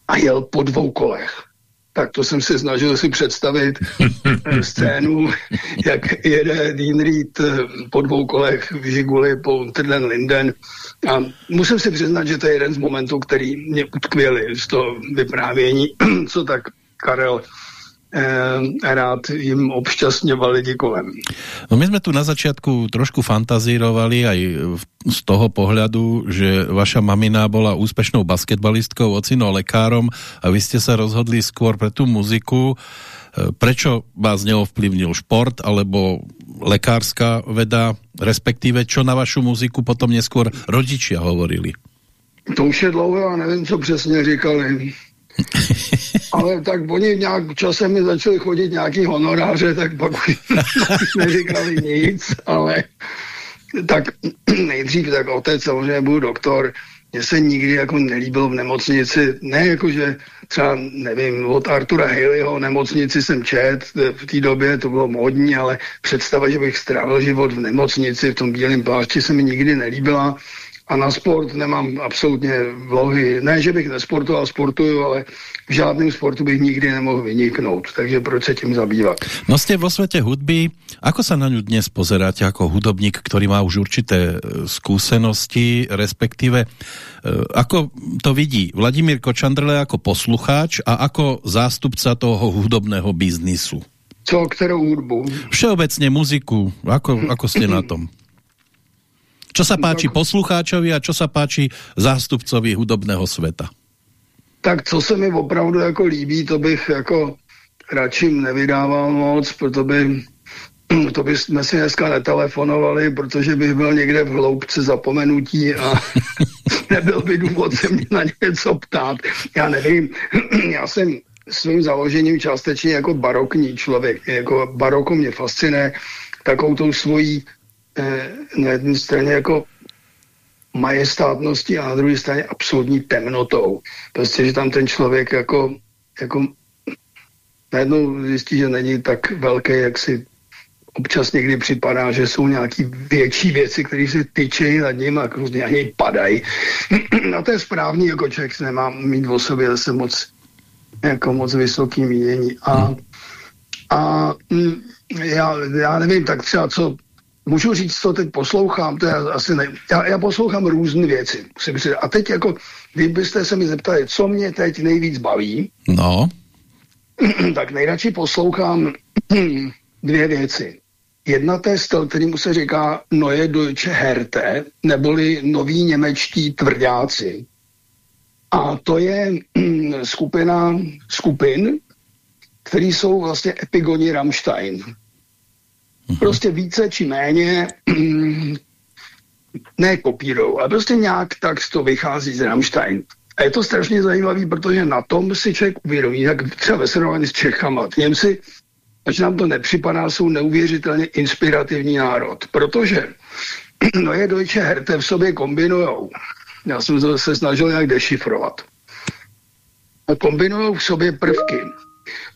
a jel po dvou kolech tak to jsem se snažil si představit [laughs] scénu, jak jede Dean Reed eh, po dvou kolech v Žiguli po Unterden Linden. A musím si přiznat, že to je jeden z momentů, který mě utkvěli z toho vyprávění, [clears throat] co tak Karel eh, rád jim obšťastňoval lidi kolem. No my jsme tu na začátku trošku fantazírovali aj z toho pohľadu, že vaša mamina bola úspešnou basketbalistkou, ocino lekárom a vy ste sa rozhodli skôr pre tú muziku. E, prečo vás neovplyvnil šport alebo lekárska veda, respektíve čo na vašu muziku potom neskôr rodičia hovorili? To už je dlouho, já nevím, co přesně říkali. Ale tak oni nějak časem mi začali chodit nějaký honoráře, tak pak neříkali nic, ale tak nejdřív tak otec, samozřejmě byl doktor, mně se nikdy jako nelíbil v nemocnici, ne jako, že třeba, nevím, od Artura Haleyho nemocnici jsem čet, v té době to bylo modní, ale představa, že bych strávil život v nemocnici, v tom bílém plášti se mi nikdy nelíbila a na sport nemám absolutně vlohy. Ne, že bych nesportoval, sportuju, ale v žádném sportu bych nikdy nemohl vyniknout, takže proč se tím zabývat? No jste vo světě hudby, ako se na ňu dnes pozeráte jako hudobník, který má už určité e, skúsenosti, respektive e, ako to vidí Vladimír Kočandrle jako poslucháč a jako zástupca toho hudobného biznisu? Co, kterou hudbu? Všeobecně muziku, ako, ako ste na tom? [clears throat] Čo sa páči poslucháčovi a čo sa páči zástupcovi hudobného sveta? Tak co se mi opravdu jako líbí, to bych jako radši nevydával moc, proto by [clears throat] to bychom si dneska netelefonovali, protože bych byl někde v hloubce zapomenutí a [laughs] nebyl by důvod se mě na něco ptát. Já nevím, [clears throat] já jsem svým založením částečně jako barokní člověk. Jako baroko mě fascinuje takovou tou svojí na jedné straně jako majestátností a na druhé straně absolutní temnotou. Prostě, že tam ten člověk jako, jako najednou zjistí, že není tak velký, jak si občas někdy připadá, že jsou nějaký větší věci, které se tyčejí nad ním a různě na něj padají. a [clears throat] to je správný, jako člověk se nemá mít o sobě zase moc, jako moc vysoký mínění. A, a mm, já, já nevím, tak třeba co můžu říct, co teď poslouchám, to je asi ne, já, já poslouchám různé věci. A teď jako, kdybyste se mi zeptali, co mě teď nejvíc baví, no. [clears throat] tak nejradši poslouchám [clears throat] dvě věci. Jedna to je styl, kterýmu se říká Neue Deutsche Härte, neboli noví němečtí tvrdáci. A to je [clears throat] skupina skupin, který jsou vlastně epigoni Rammstein. Mhm. Prostě více či méně [clears throat] ne kopírou, ale prostě nějak tak to vychází z Rammstein. A je to strašně zajímavé, protože na tom si člověk uvědomí, jak třeba ve srovnání s Čechama. Němci, až nám to nepřipadá, jsou neuvěřitelně inspirativní národ, protože [clears throat] no je Deutsche Herte v sobě kombinujou. Já jsem se snažil nějak dešifrovat. Kombinují v sobě prvky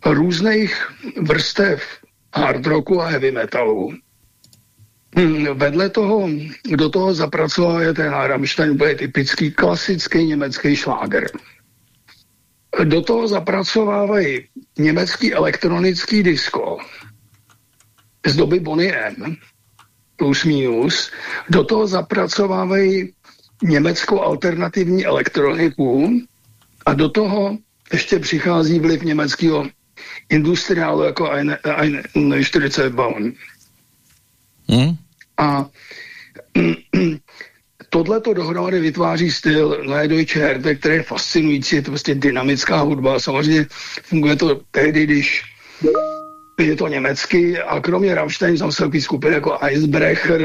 různých vrstev hard rocku a heavy metalu. Hmm, vedle toho, do toho zapracoval je ten Rammstein, bude typický klasický německý šláger. Do toho zapracovávají německý elektronický disko z doby Bonnie M, plus minus. Do toho zapracovávají německou alternativní elektroniku a do toho ještě přichází vliv německého industriálu jako eine, eine 40 bauen. Hmm? A [clears throat] tohle to dohromady vytváří styl Neue Deutsche Härte, který je fascinující, je to prostě dynamická hudba. Samozřejmě funguje to tehdy, když je to německy a kromě Rammstein tam jsou takový skupiny jako Icebreaker,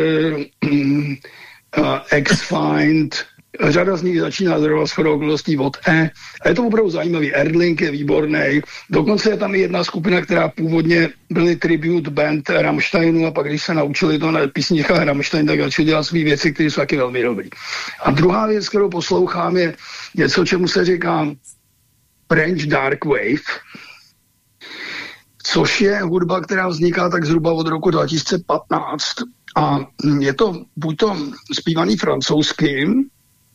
uh, [clears throat] X-Find, Řada z nich začíná zrovna s okolností od E. A je to opravdu zajímavý. Erdling je výborný. Dokonce je tam i jedna skupina, která původně byly tribute band Rammsteinu a pak když se naučili to na písničkách Rammstein, tak začali dělat své věci, které jsou taky velmi dobrý. A druhá věc, kterou poslouchám, je něco, čemu se říká French Dark Wave, což je hudba, která vzniká tak zhruba od roku 2015 a je to buď to zpívaný francouzským,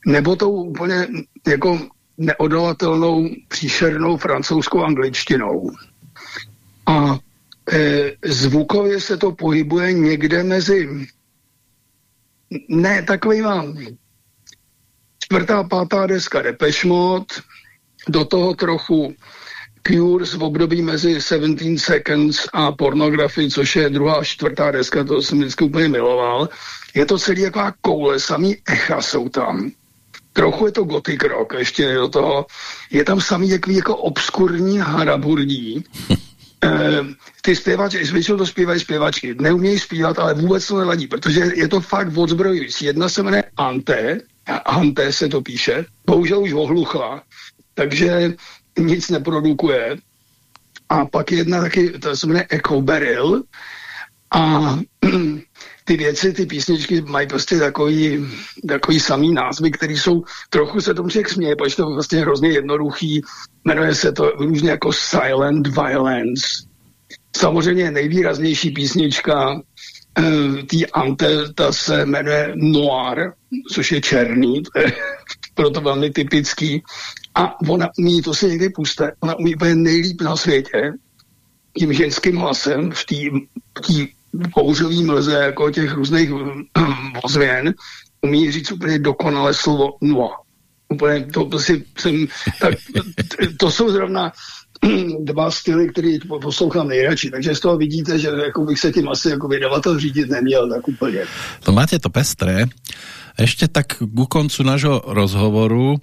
nebo tou úplně jako neodolatelnou příšernou francouzskou angličtinou. A e, zvukově se to pohybuje někde mezi ne takovýma čtvrtá, pátá deska Depeche Mode, do toho trochu Cure v období mezi 17 Seconds a Pornography, což je druhá čtvrtá deska, to jsem vždycky úplně miloval. Je to celý jaká koule, samý echa jsou tam trochu je to gothic rock ještě do toho. Je tam samý jaký jako obskurní haraburdí. [laughs] e, ty zpěvači, většinou to zpívají zpěvačky, neumějí zpívat, ale vůbec to neladí, protože je to fakt odzbrojující. Jedna se jmenuje Ante, Ante se to píše, bohužel už ohluchla, takže nic neprodukuje. A pak jedna taky, to se jmenuje Echo Beryl a [clears throat] ty věci, ty písničky mají prostě takový, takový samý názvy, které jsou, trochu se tomu člověk směje, protože to vlastně hrozně jednoduchý, jmenuje se to různě jako Silent Violence. Samozřejmě nejvýraznější písnička uh, tý Ante, ta se jmenuje Noir, což je černý, to je [laughs] proto velmi typický. A ona umí, to se někdy puste, ona umí úplně nejlíp na světě, tím ženským hlasem v té kouřový mlze jako těch různých ozvěn umí říct úplně dokonale slovo no. Úplně to, si jsem, tak, to jsou zrovna dva styly, které poslouchám nejradši, takže z toho vidíte, že jako bych se tím asi jako vydavatel řídit neměl tak úplně. To máte to pestré. Ještě tak ku koncu nášho rozhovoru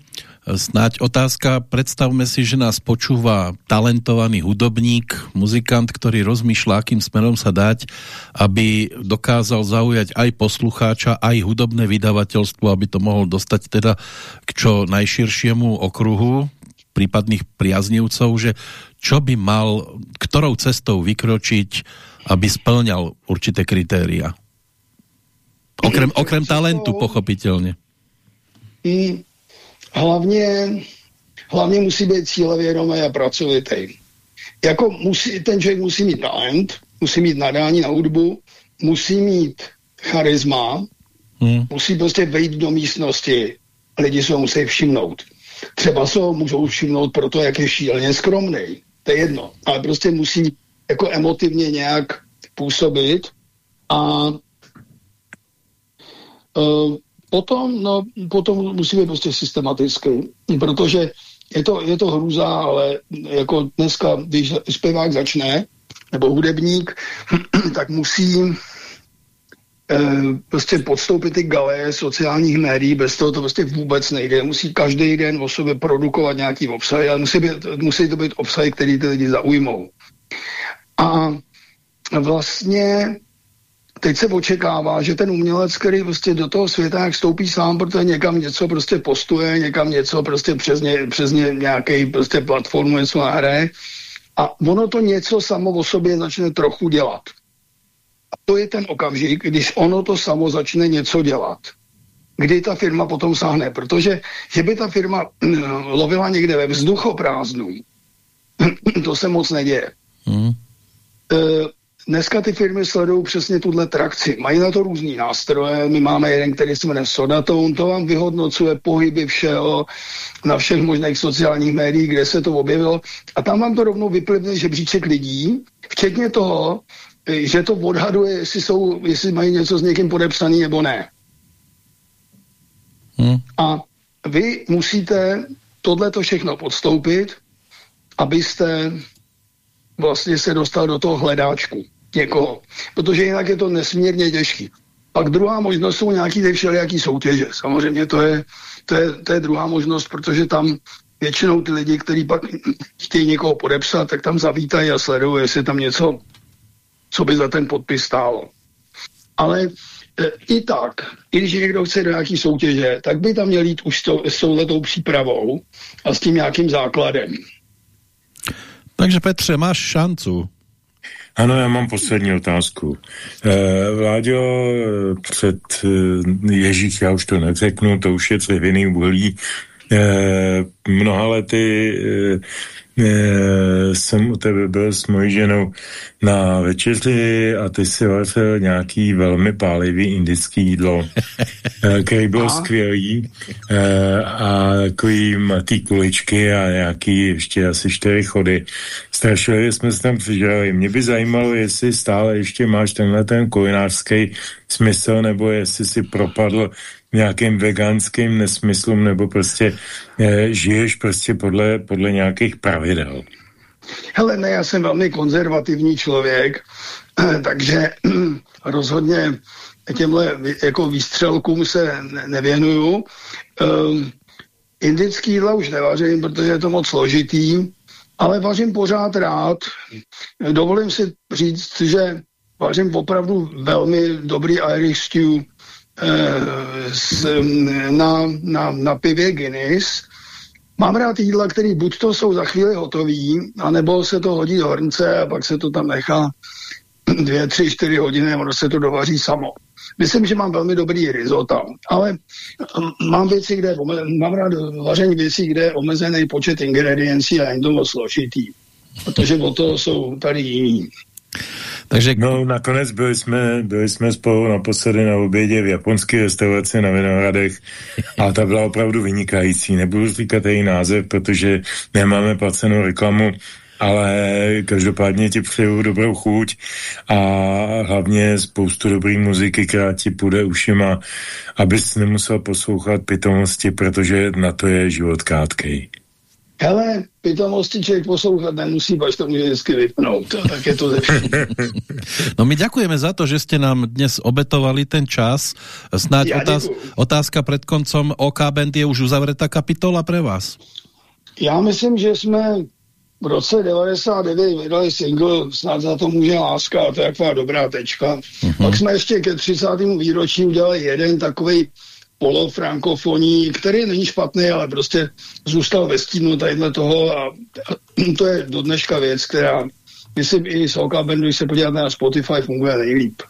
Snáď otázka, predstavme si, že nás počúva talentovaný hudobník, muzikant, ktorý rozmýšľa, akým smerom sa dať, aby dokázal zaujať aj poslucháča, aj hudobné vydavateľstvo, aby to mohol dostať teda k čo najširšiemu okruhu prípadných priaznivcov, že čo by mal, ktorou cestou vykročiť, aby splňal určité kritéria. Okrem, okrem talentu, pochopitelně. I hlavně, hlavně musí být cílevědomý a pracovitý. Jako musí, ten člověk musí mít talent, musí mít nadání na hudbu, musí mít charisma, hmm. musí prostě vejít do místnosti, lidi se ho musí všimnout. Třeba se ho můžou všimnout proto, jak je šíleně skromný. To je jedno. Ale prostě musí jako emotivně nějak působit a uh, Potom, no, potom musí být prostě systematicky, protože je to, je to hrůza, ale jako dneska, když zpěvák začne, nebo hudebník, [clears throat] tak musí eh, prostě podstoupit ty galeje sociálních médií, bez toho to prostě vůbec nejde. Musí každý den o sobě produkovat nějaký obsah, ale musí, být, musí to být obsahy, který ty lidi zaujmou. A vlastně teď se očekává, že ten umělec, který prostě do toho světa jak stoupí sám, protože někam něco prostě postuje, někam něco prostě přes, ně, přes ně nějaký prostě platformu něco hraje a ono to něco samo o sobě začne trochu dělat. A to je ten okamžik, když ono to samo začne něco dělat. Kdy ta firma potom sáhne, protože že by ta firma lovila někde ve vzduchoprázdnu, [clears throat] to se moc neděje. Mm. Dneska ty firmy sledují přesně tuhle trakci. Mají na to různý nástroje. My máme jeden, který se jmenuje Sodatone, to vám vyhodnocuje pohyby všeho na všech možných sociálních médiích, kde se to objevilo. A tam vám to rovnou vyplivne žebříček lidí, včetně toho, že to odhaduje, jestli, jsou, jestli mají něco s někým podepsaný nebo ne. Hmm. A vy musíte tohleto všechno podstoupit, abyste vlastně se dostal do toho hledáčku někoho, protože jinak je to nesmírně těžký. Pak druhá možnost jsou nějaký ty všelijaký soutěže. Samozřejmě to je, to, je, to je druhá možnost, protože tam většinou ty lidi, kteří pak chtějí někoho podepsat, tak tam zavítají a sledují, jestli tam něco, co by za ten podpis stálo. Ale e, i tak, i když někdo chce do nějaký soutěže, tak by tam měl jít už to, s touhletou přípravou a s tím nějakým základem. Takže Petře, máš šancu. Ano, já mám poslední otázku. Eh, Vláďo, před eh, Ježíš, já už to neřeknu, to už je dřevěný uhlí, eh, mnoha lety Eh, jsem u tebe byl s mojí ženou na večeři a ty si vařil nějaký velmi pálivý indický jídlo, [laughs] eh, který byl skvělý eh, a takový matý kuličky a nějaký ještě asi čtyři chody. Strašili jsme se tam přižali. Mě by zajímalo, jestli stále ještě máš tenhle ten kulinářský smysl, nebo jestli si propadl nějakým veganským nesmyslům, nebo prostě e, žiješ prostě podle, podle nějakých pravidel? Hele, ne, já jsem velmi konzervativní člověk, [clears throat] takže [clears throat] rozhodně těmhle jako výstřelkům se nevěnuju. Um, indický jídla už nevařím, protože je to moc složitý, ale vařím pořád rád. Dovolím si říct, že vařím opravdu velmi dobrý Irish stew, na, na, na pivě Guinness. Mám rád jídla, které buď to jsou za chvíli hotový, anebo se to hodí do hrnce a pak se to tam nechá dvě, tři, čtyři hodiny ono se to dovaří samo. Myslím, že mám velmi dobrý risotto, ale mám věci, kde mám rád vaření věcí, kde je omezený počet ingrediencí a není to složitý, protože o to jsou tady jiní. Takže... No nakonec byli jsme, byli jsme spolu naposledy na obědě v japonské restauraci na Vinohradech a ta byla opravdu vynikající. Nebudu říkat její název, protože nemáme placenou reklamu, ale každopádně ti přeju dobrou chuť a hlavně spoustu dobrý muziky, která ti půjde ušima, abys nemusel poslouchat pitomosti, protože na to je život krátkej. Hele, pitomosti člověk poslouchat nemusí, až to může vždycky vypnout. Tak je to ze [laughs] No my ďakujeme za to, že jste nám dnes obetovali ten čas. Snáď otáz, otázka před koncom OK Band je už uzavretá kapitola pre vás? Já myslím, že jsme v roce 99 vydali single Snad za to může láska a to je taková dobrá tečka. Uh mhm. -huh. Pak jsme ještě ke 30. výročí udělali jeden takový polofrankofoní, který není špatný, ale prostě zůstal ve stínu tadyhle toho a to je do dneška věc, která myslím i z OK Bandu, když se podíváte na Spotify, funguje nejlíp.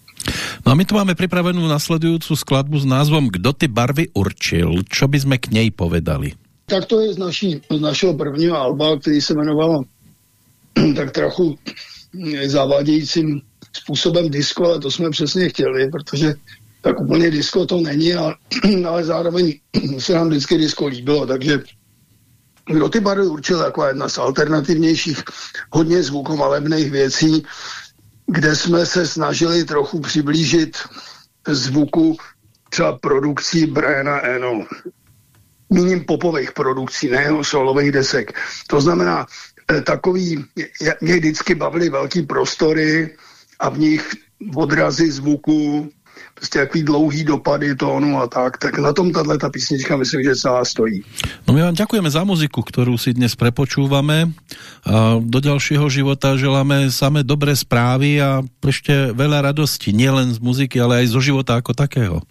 No a my tu máme připravenou nasledující skladbu s názvom Kdo ty barvy určil? Čo by jsme k něj povedali? Tak to je z, naší, z našeho prvního alba, který se jmenoval [clears throat] tak trochu [clears throat] zavádějícím způsobem disco, ale to jsme přesně chtěli, protože tak úplně disco to není, ale, [clears throat] ale zároveň [clears throat] se nám vždycky disco líbilo, takže kdo ty barvy určil jako jedna z alternativnějších, hodně zvukomalebných věcí, kde jsme se snažili trochu přiblížit zvuku třeba produkcí Briana Eno. Míním popových produkcí, ne jeho solových desek. To znamená, eh, takový, mě vždycky bavily velký prostory a v nich odrazy zvuku, prostě takový dlouhý dopady tónu a tak, tak na tom tahle ta písnička myslím, že celá stojí. No my vám děkujeme za muziku, kterou si dnes prepočúvame a do dalšího života želáme samé dobré zprávy a ještě veľa radosti, nielen z muziky, ale aj zo života jako takého.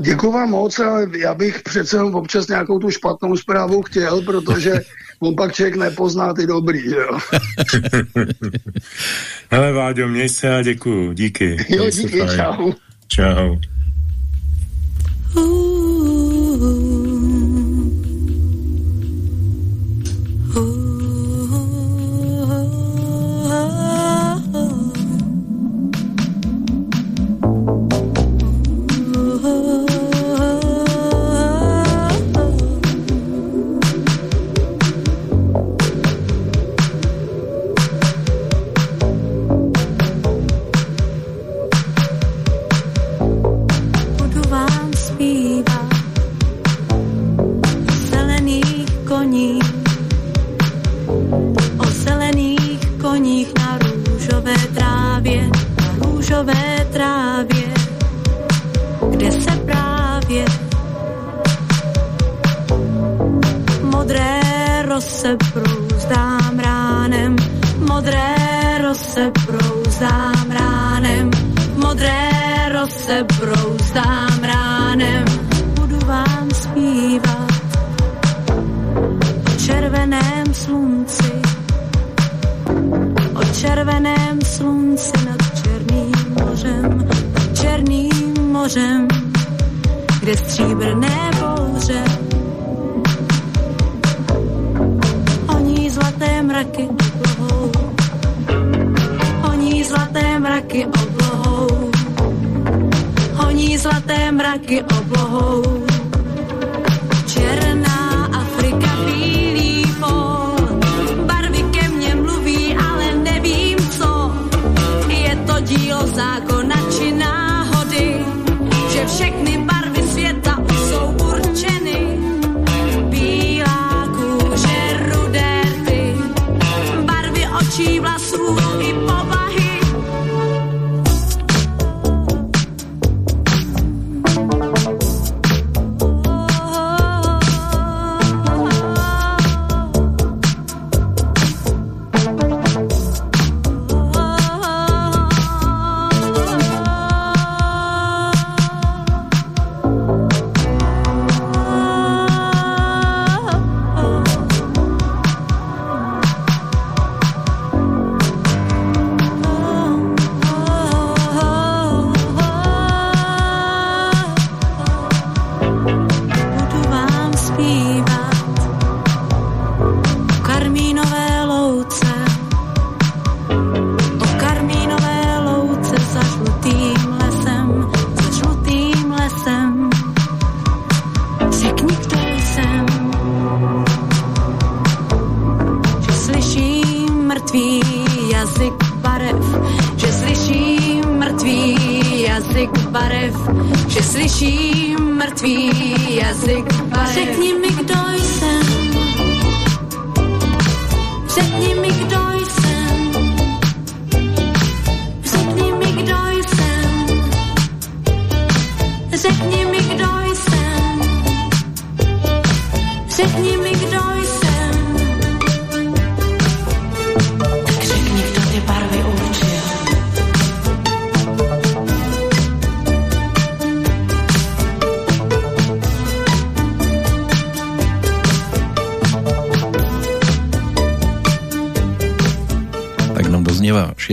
Děkuji vám moc, ale já bych přece občas nějakou tu špatnou zprávu chtěl, protože [laughs] on pak člověk nepozná ty dobrý, že jo? [laughs] Hele Váďo, měj se a děkuju, díky. Jo, díky, čau. Ciao. Červeném slunci nad černým mořem, nad černým mořem, kde stříbrné bouře honí zlaté mraky oblohou, honí zlaté mraky oblohou, honí zlaté mraky oblohou.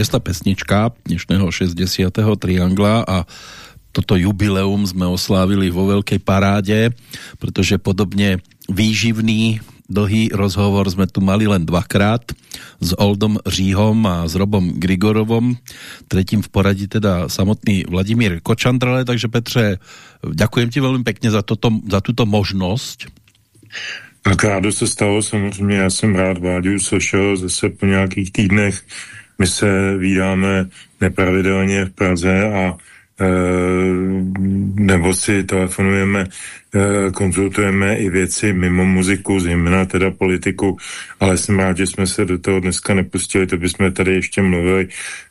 Šiesta pesnička dnešného 60. triangla a toto jubileum sme oslávili vo veľkej paráde, pretože podobne výživný dlhý rozhovor sme tu mali len dvakrát s Oldom Říhom a s Robom Grigorovom, tretím v poradí teda samotný Vladimír Kočandrale, takže Petře, ďakujem ti veľmi pekne za, toto, za tuto možnosť. Tak rádo se stalo, samozřejmě, já jsem rád Váďu slyšel zase po nějakých týdnech. My se vídáme nepravidelně v Praze a nebo si telefonujeme, e, konzultujeme i věci mimo muziku, zejména teda politiku, ale jsem rád, že jsme se do toho dneska nepustili, to bychom tady ještě mluvili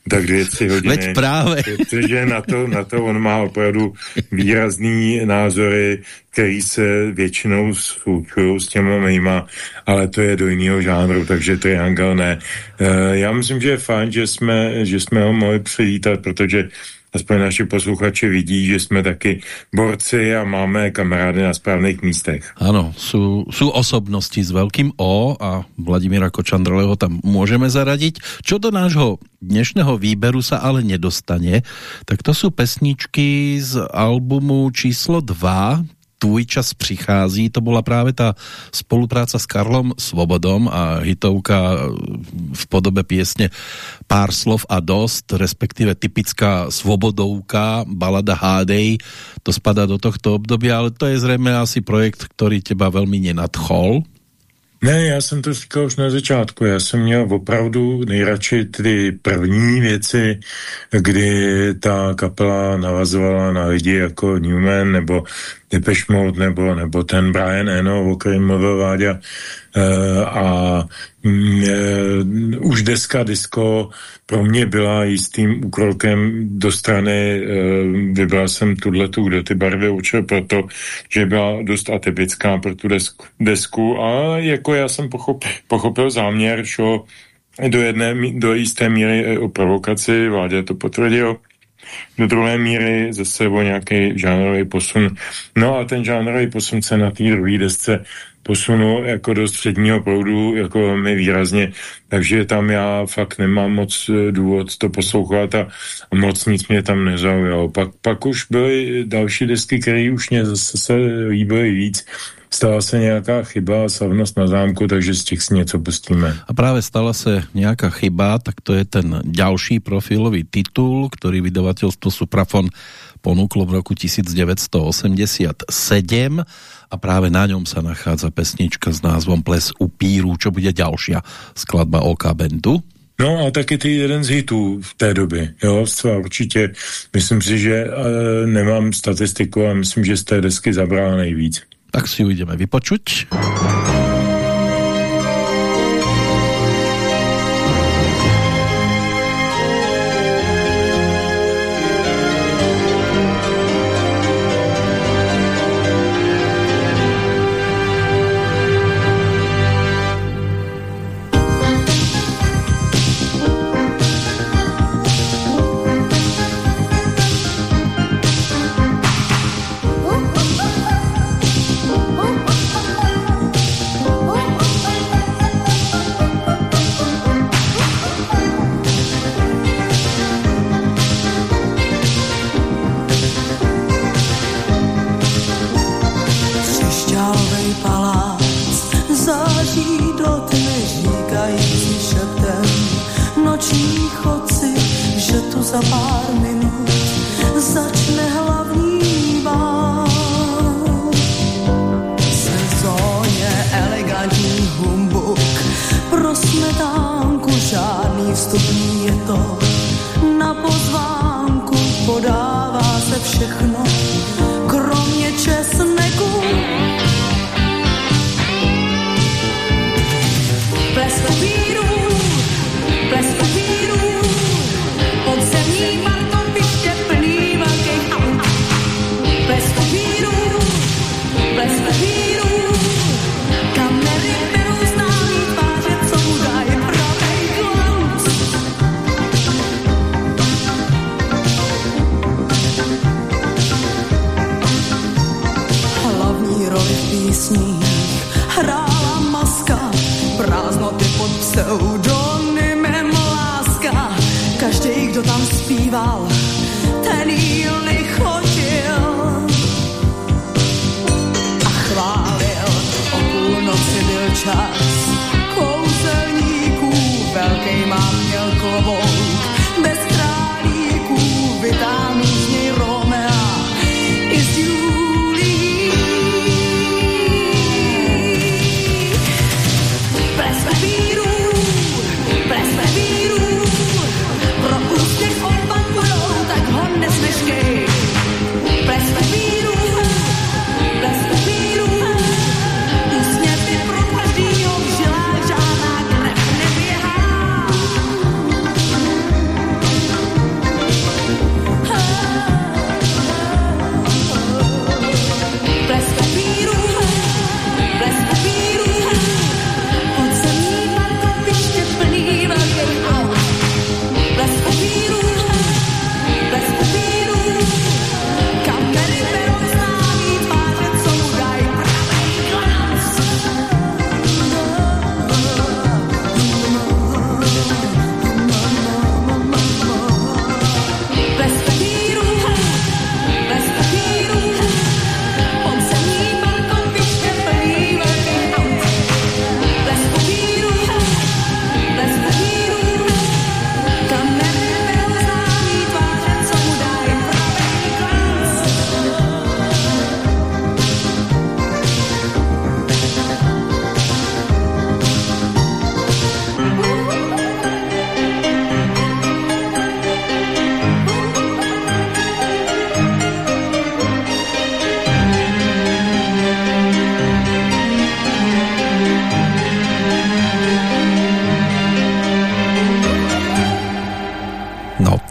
tak dvě, tři hodiny. Veď právě. Protože na to, na to on má opravdu výrazný názory, který se většinou slučují s těma mýma, ale to je do jiného žánru, takže Triangle ne. E, já myslím, že je fajn, že jsme, že jsme ho mohli přivítat, protože aspoň naši posluchači vidí, že jsme taky borci a máme kamarády na správných místech. Ano, sú, sú osobnosti s veľkým O a Vladimíra Kočandroleho tam môžeme zaradiť. Čo do nášho dnešného výberu sa ale nedostane, tak to sú pesničky z albumu číslo 2, tvůj čas přichází, to byla právě ta spolupráca s Karlom Svobodom a hitovka v podobe piesne Pár slov a dost, respektíve typická svobodovka, balada Hádej, to spadá do tohto obdobia, ale to je zřejmě asi projekt, který těba velmi nenadchol. Ne, já jsem to říkal už na začátku. Já jsem měl opravdu nejradši ty první věci, kdy ta kapela navazovala na lidi jako Newman nebo Depeche Mode nebo, nebo ten Brian Eno, o kterém mluvil Váďa. E, a už deska disco pro mě byla jistým úkrokem do strany, e, vybral jsem tuhle tu, kde ty barvy určil proto, že byla dost atypická pro tu desku, desku a jako já jsem pochopil, pochopil záměr, šo do jedné, do jisté míry o provokaci, Vládě to potvrdil, do druhé míry zase o nějaký žánrový posun. No a ten žánrový posun se na té druhé desce posunul jako do středního proudu jako velmi výrazně, takže tam já fakt nemám moc eh, důvod to poslouchat a, a moc nic mě tam nezaujalo. Pak, pak už byly další desky, které už mě zase se líbily víc, stala se nějaká chyba, slavnost na zámku, takže z těch si něco pustíme. A právě stala se nějaká chyba, tak to je ten další profilový titul, který vydavatelstvo Suprafon ponúklo v roku 1987 a práve na ňom sa nachádza pesnička s názvom Ples upíru, čo bude ďalšia skladba OK Bandu. No a taky ty jeden z hitů v té době, jo, zcela určitě. Myslím si, že e, nemám statistiku a myslím, že z té desky zabrala nejvíc. Tak si ju ideme vypočuť. al cobol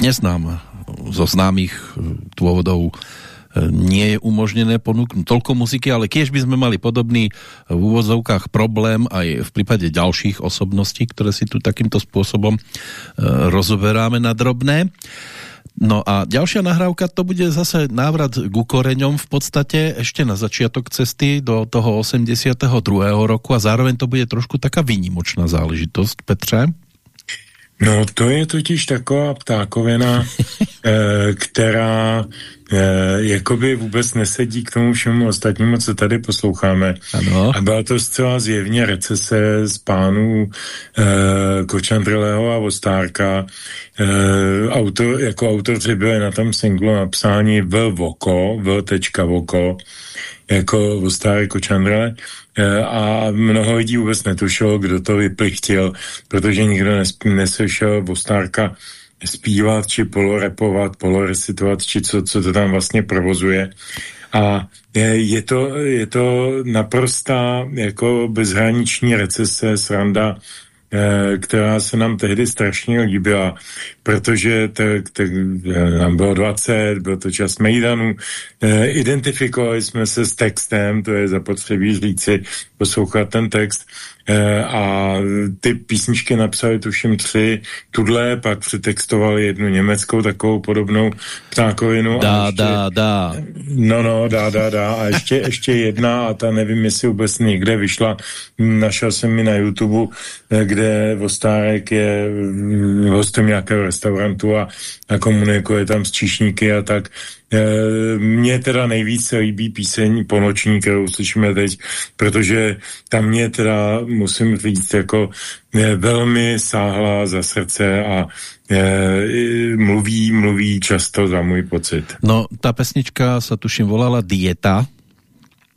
dnes nám zo známych dôvodov nie je umožnené ponúknuť toľko muziky, ale keď by sme mali podobný v úvozovkách problém aj v prípade ďalších osobností, ktoré si tu takýmto spôsobom e, rozoberáme na drobné. No a ďalšia nahrávka to bude zase návrat k koreňom v podstate ešte na začiatok cesty do toho 82. roku a zároveň to bude trošku taká výnimočná záležitosť, Petře. No to je totiž taková ptákovina, [laughs] eh, která jakoby vůbec nesedí k tomu všemu ostatnímu, co tady posloucháme. Ano. A byla to zcela zjevně recese z pánů eh, Kočandrleho a Vostárka. autor, jako autoři byli na tom singlu napsáni v Voko, v tečka Voko, jako Vostárek Kočandrle. Eh, a mnoho lidí vůbec netušilo, kdo to vyplichtil, protože nikdo neslyšel Bostárka zpívat, či polorepovat, polorecitovat, či co, co to tam vlastně provozuje. A je, to, je to naprostá jako bezhraniční recese, sranda, Eh, která se nám tehdy strašně líbila, protože te, te, nám bylo 20, byl to čas Mejdanu, eh, identifikovali jsme se s textem, to je zapotřebí říci, poslouchat ten text Eh, a ty písničky napsali tuším tři, tudle, pak přetextovali jednu německou takovou podobnou ptákovinu. Dá, ještě, dá, dá. No, no, dá, dá, dá. A ještě, [laughs] ještě jedna, a ta nevím, jestli vůbec někde vyšla, našel jsem mi na YouTube, eh, kde Vostárek je mm, hostem nějakého restaurantu a, a komunikuje tam s číšníky a tak Eh, mně teda nejvíce líbí píseň Ponoční, kterou slyšíme teď, protože tam mě teda, musím říct, jako je velmi sáhla za srdce a je, mluví, mluví často za můj pocit. No, ta pesnička sa tuším volala Dieta,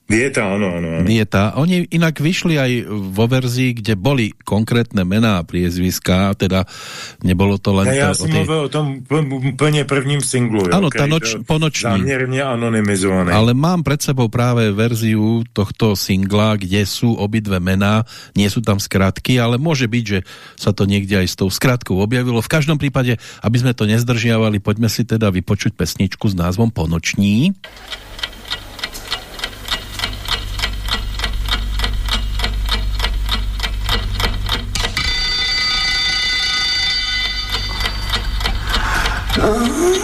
Dieta, áno, áno, áno. Dieta. Oni inak vyšli aj vo verzii, kde boli konkrétne mená a priezviská, teda nebolo to len... Ja, ja som tej... o tom úplne prvním singlu. Áno, tá noč, ponoční. Zámerne anonymizované. Ale mám pred sebou práve verziu tohto singla, kde sú obidve mená, nie sú tam skratky, ale môže byť, že sa to niekde aj s tou skratkou objavilo. V každom prípade, aby sme to nezdržiavali, poďme si teda vypočuť pesničku s názvom Ponoční. Uh-huh.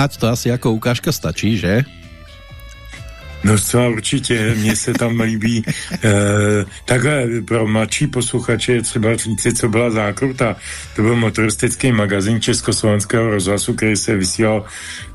Snáď to asi ako ukážka stačí, že? No co určitě, mně se tam líbí. E, takhle pro mladší posluchače je třeba říct, co byla zákruta. To byl motoristický magazín Československého rozhlasu, který se vysílal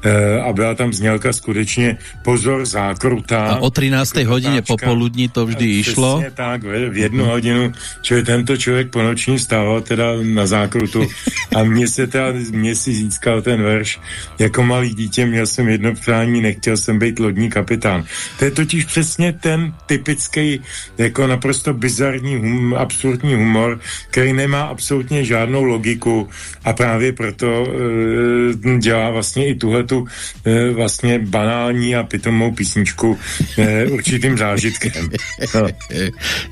e, a byla tam znělka skutečně pozor zákruta. A o 13. hodině popoludní to vždy išlo? tak, v jednu hodinu, čo tento člověk po noční stával teda na zákrutu a mě se teda, mě si získal ten verš. Jako malý dítě měl jsem jedno přání, nechtěl jsem být lodní kapitán. To je totiž přesně ten typický, jako naprosto bizarní, hum, absurdní humor, který nemá absolutně žádnou logiku a právě proto e, dělá vlastně i tuhletu e, vlastně banální a pitomou písničku e, určitým zážitkem. No.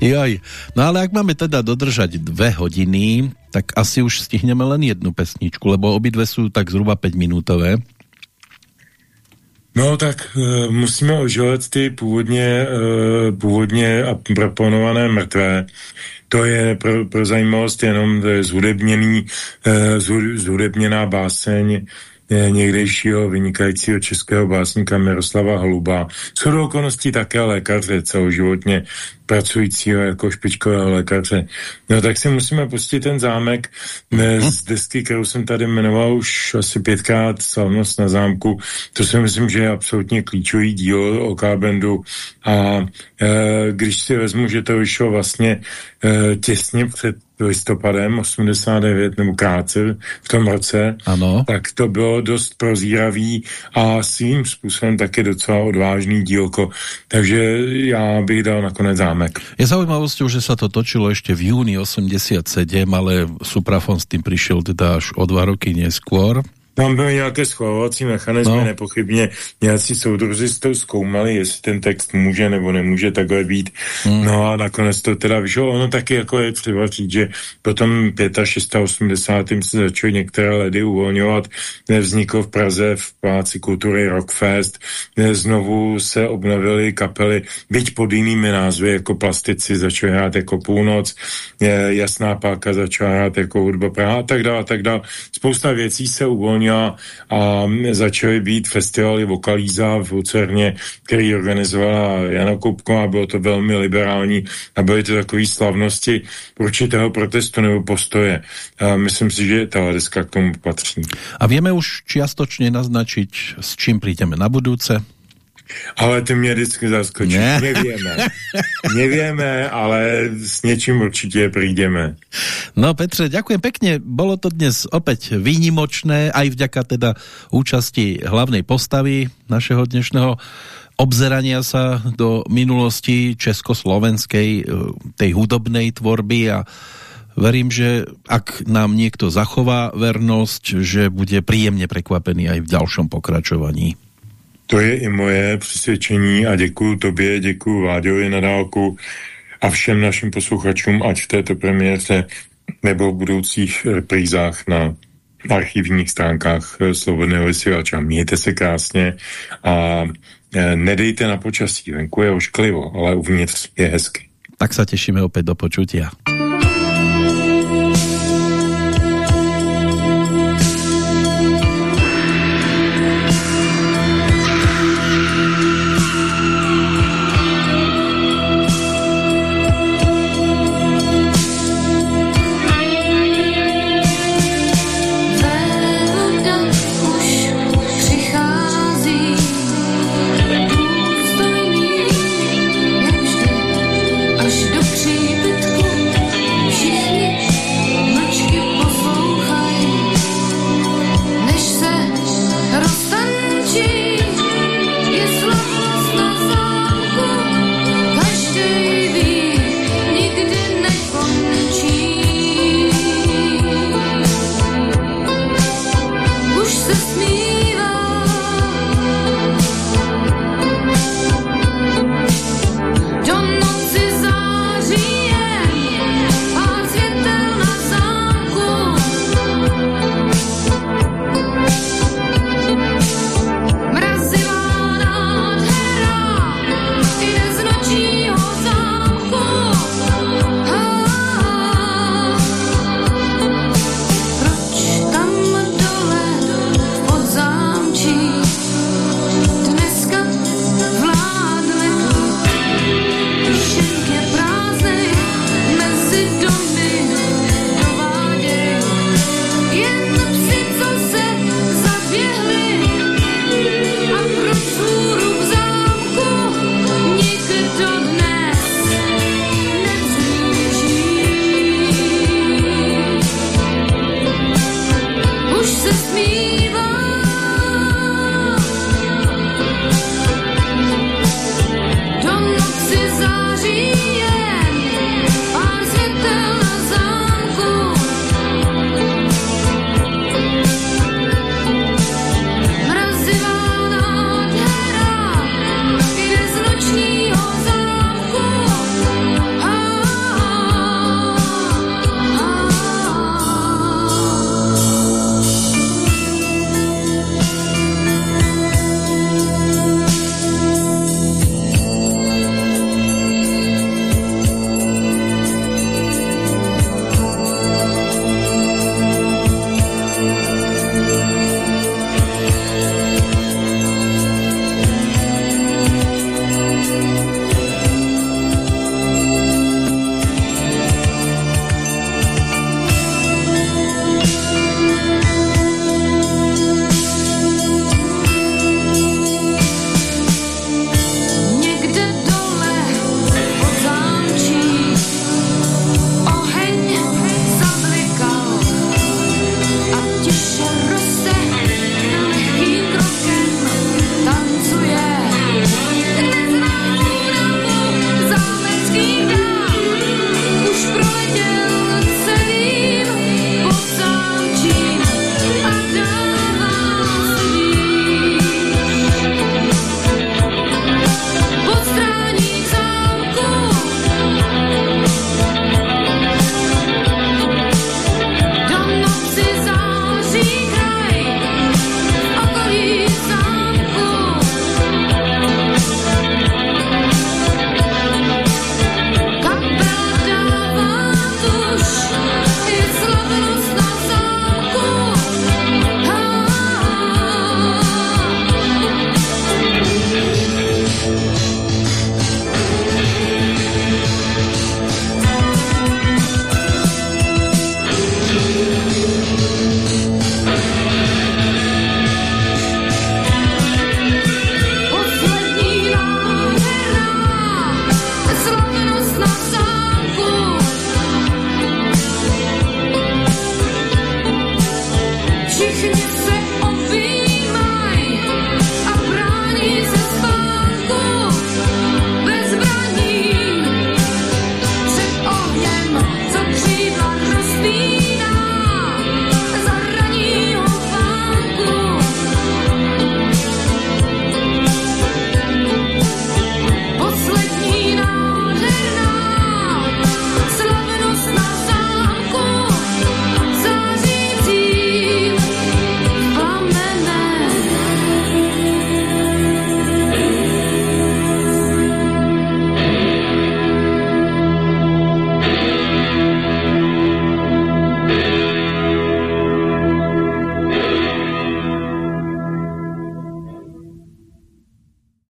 [laughs] Joj, no ale jak máme teda dodržať dve hodiny, tak asi už stihneme len jednu pesničku, lebo obidve sú tak zhruba 5 minútové. No tak e, musíme oživit ty původně, e, původně a proponované mrtvé. To je pro, pro zajímavost jenom to zhudebněný, e, zhudebněná báseň někdejšího vynikajícího českého básníka Miroslava Holuba. do okolností také lékaře celoživotně pracujícího jako špičkového lékaře. No tak si musíme pustit ten zámek ne, z desky, kterou jsem tady jmenoval už asi pětkrát, Slavnost na zámku. To si myslím, že je absolutně klíčový díl o Kábendu a e, když si vezmu, že to vyšlo vlastně e, těsně před listopadem 89 nebo krátce v tom roce, ano. tak to bylo dost prozíravý a svým způsobem také docela odvážný dílko. Takže já bych dal nakonec zámek. Je zaujímavosťou, že sa to točilo ešte v júni 87, ale Suprafon s tým prišiel teda až o dva roky neskôr. Tam byly nějaké schvalovací mechanizmy, no. nepochybně nějací soudruzi to zkoumali, jestli ten text může nebo nemůže takhle být. Hmm. No a nakonec to teda vyšlo. Ono taky jako je třeba říct, že potom 65. 80. se začaly některé ledy uvolňovat. Nevznikl v Praze v Paláci kultury Rockfest. Znovu se obnovily kapely, byť pod jinými názvy, jako plastici začaly hrát jako půlnoc, jasná páka začala hrát jako hudba Praha a tak dále, a tak dále. Spousta věcí se uvolnilo Bologna a začaly být festivaly Vokalíza v Lucerně, který organizovala Jana Koupková, bylo to velmi liberální a byly to takové slavnosti určitého protestu nebo postoje. A myslím si, že ta deska k tomu patří. A víme už čiastočně naznačit, s čím přijdeme na budouce? Ale ty mě vždycky zaskočí. Ne. Nevieme. [laughs] Nevieme, ale s něčím určitě přijdeme. No Petře, ďakujem pekne. Bolo to dnes opäť výnimočné, aj vďaka teda účasti hlavnej postavy našeho dnešného obzerania sa do minulosti československej eh, tej hudobnej tvorby a verím, že ak nám niekto zachová vernosť, že bude príjemne prekvapený aj v ďalšom pokračovaní. To je i moje přesvědčení a děkuji tobě, děkuji Váďovi na dálku a všem našim posluchačům, ať v této premiéře nebo v budoucích reprízách na archivních stránkách Slobodného vysílača. Mějte se krásně a e, nedejte na počasí. Venku je ošklivo, ale uvnitř je hezky. Tak se těšíme opět do počutia.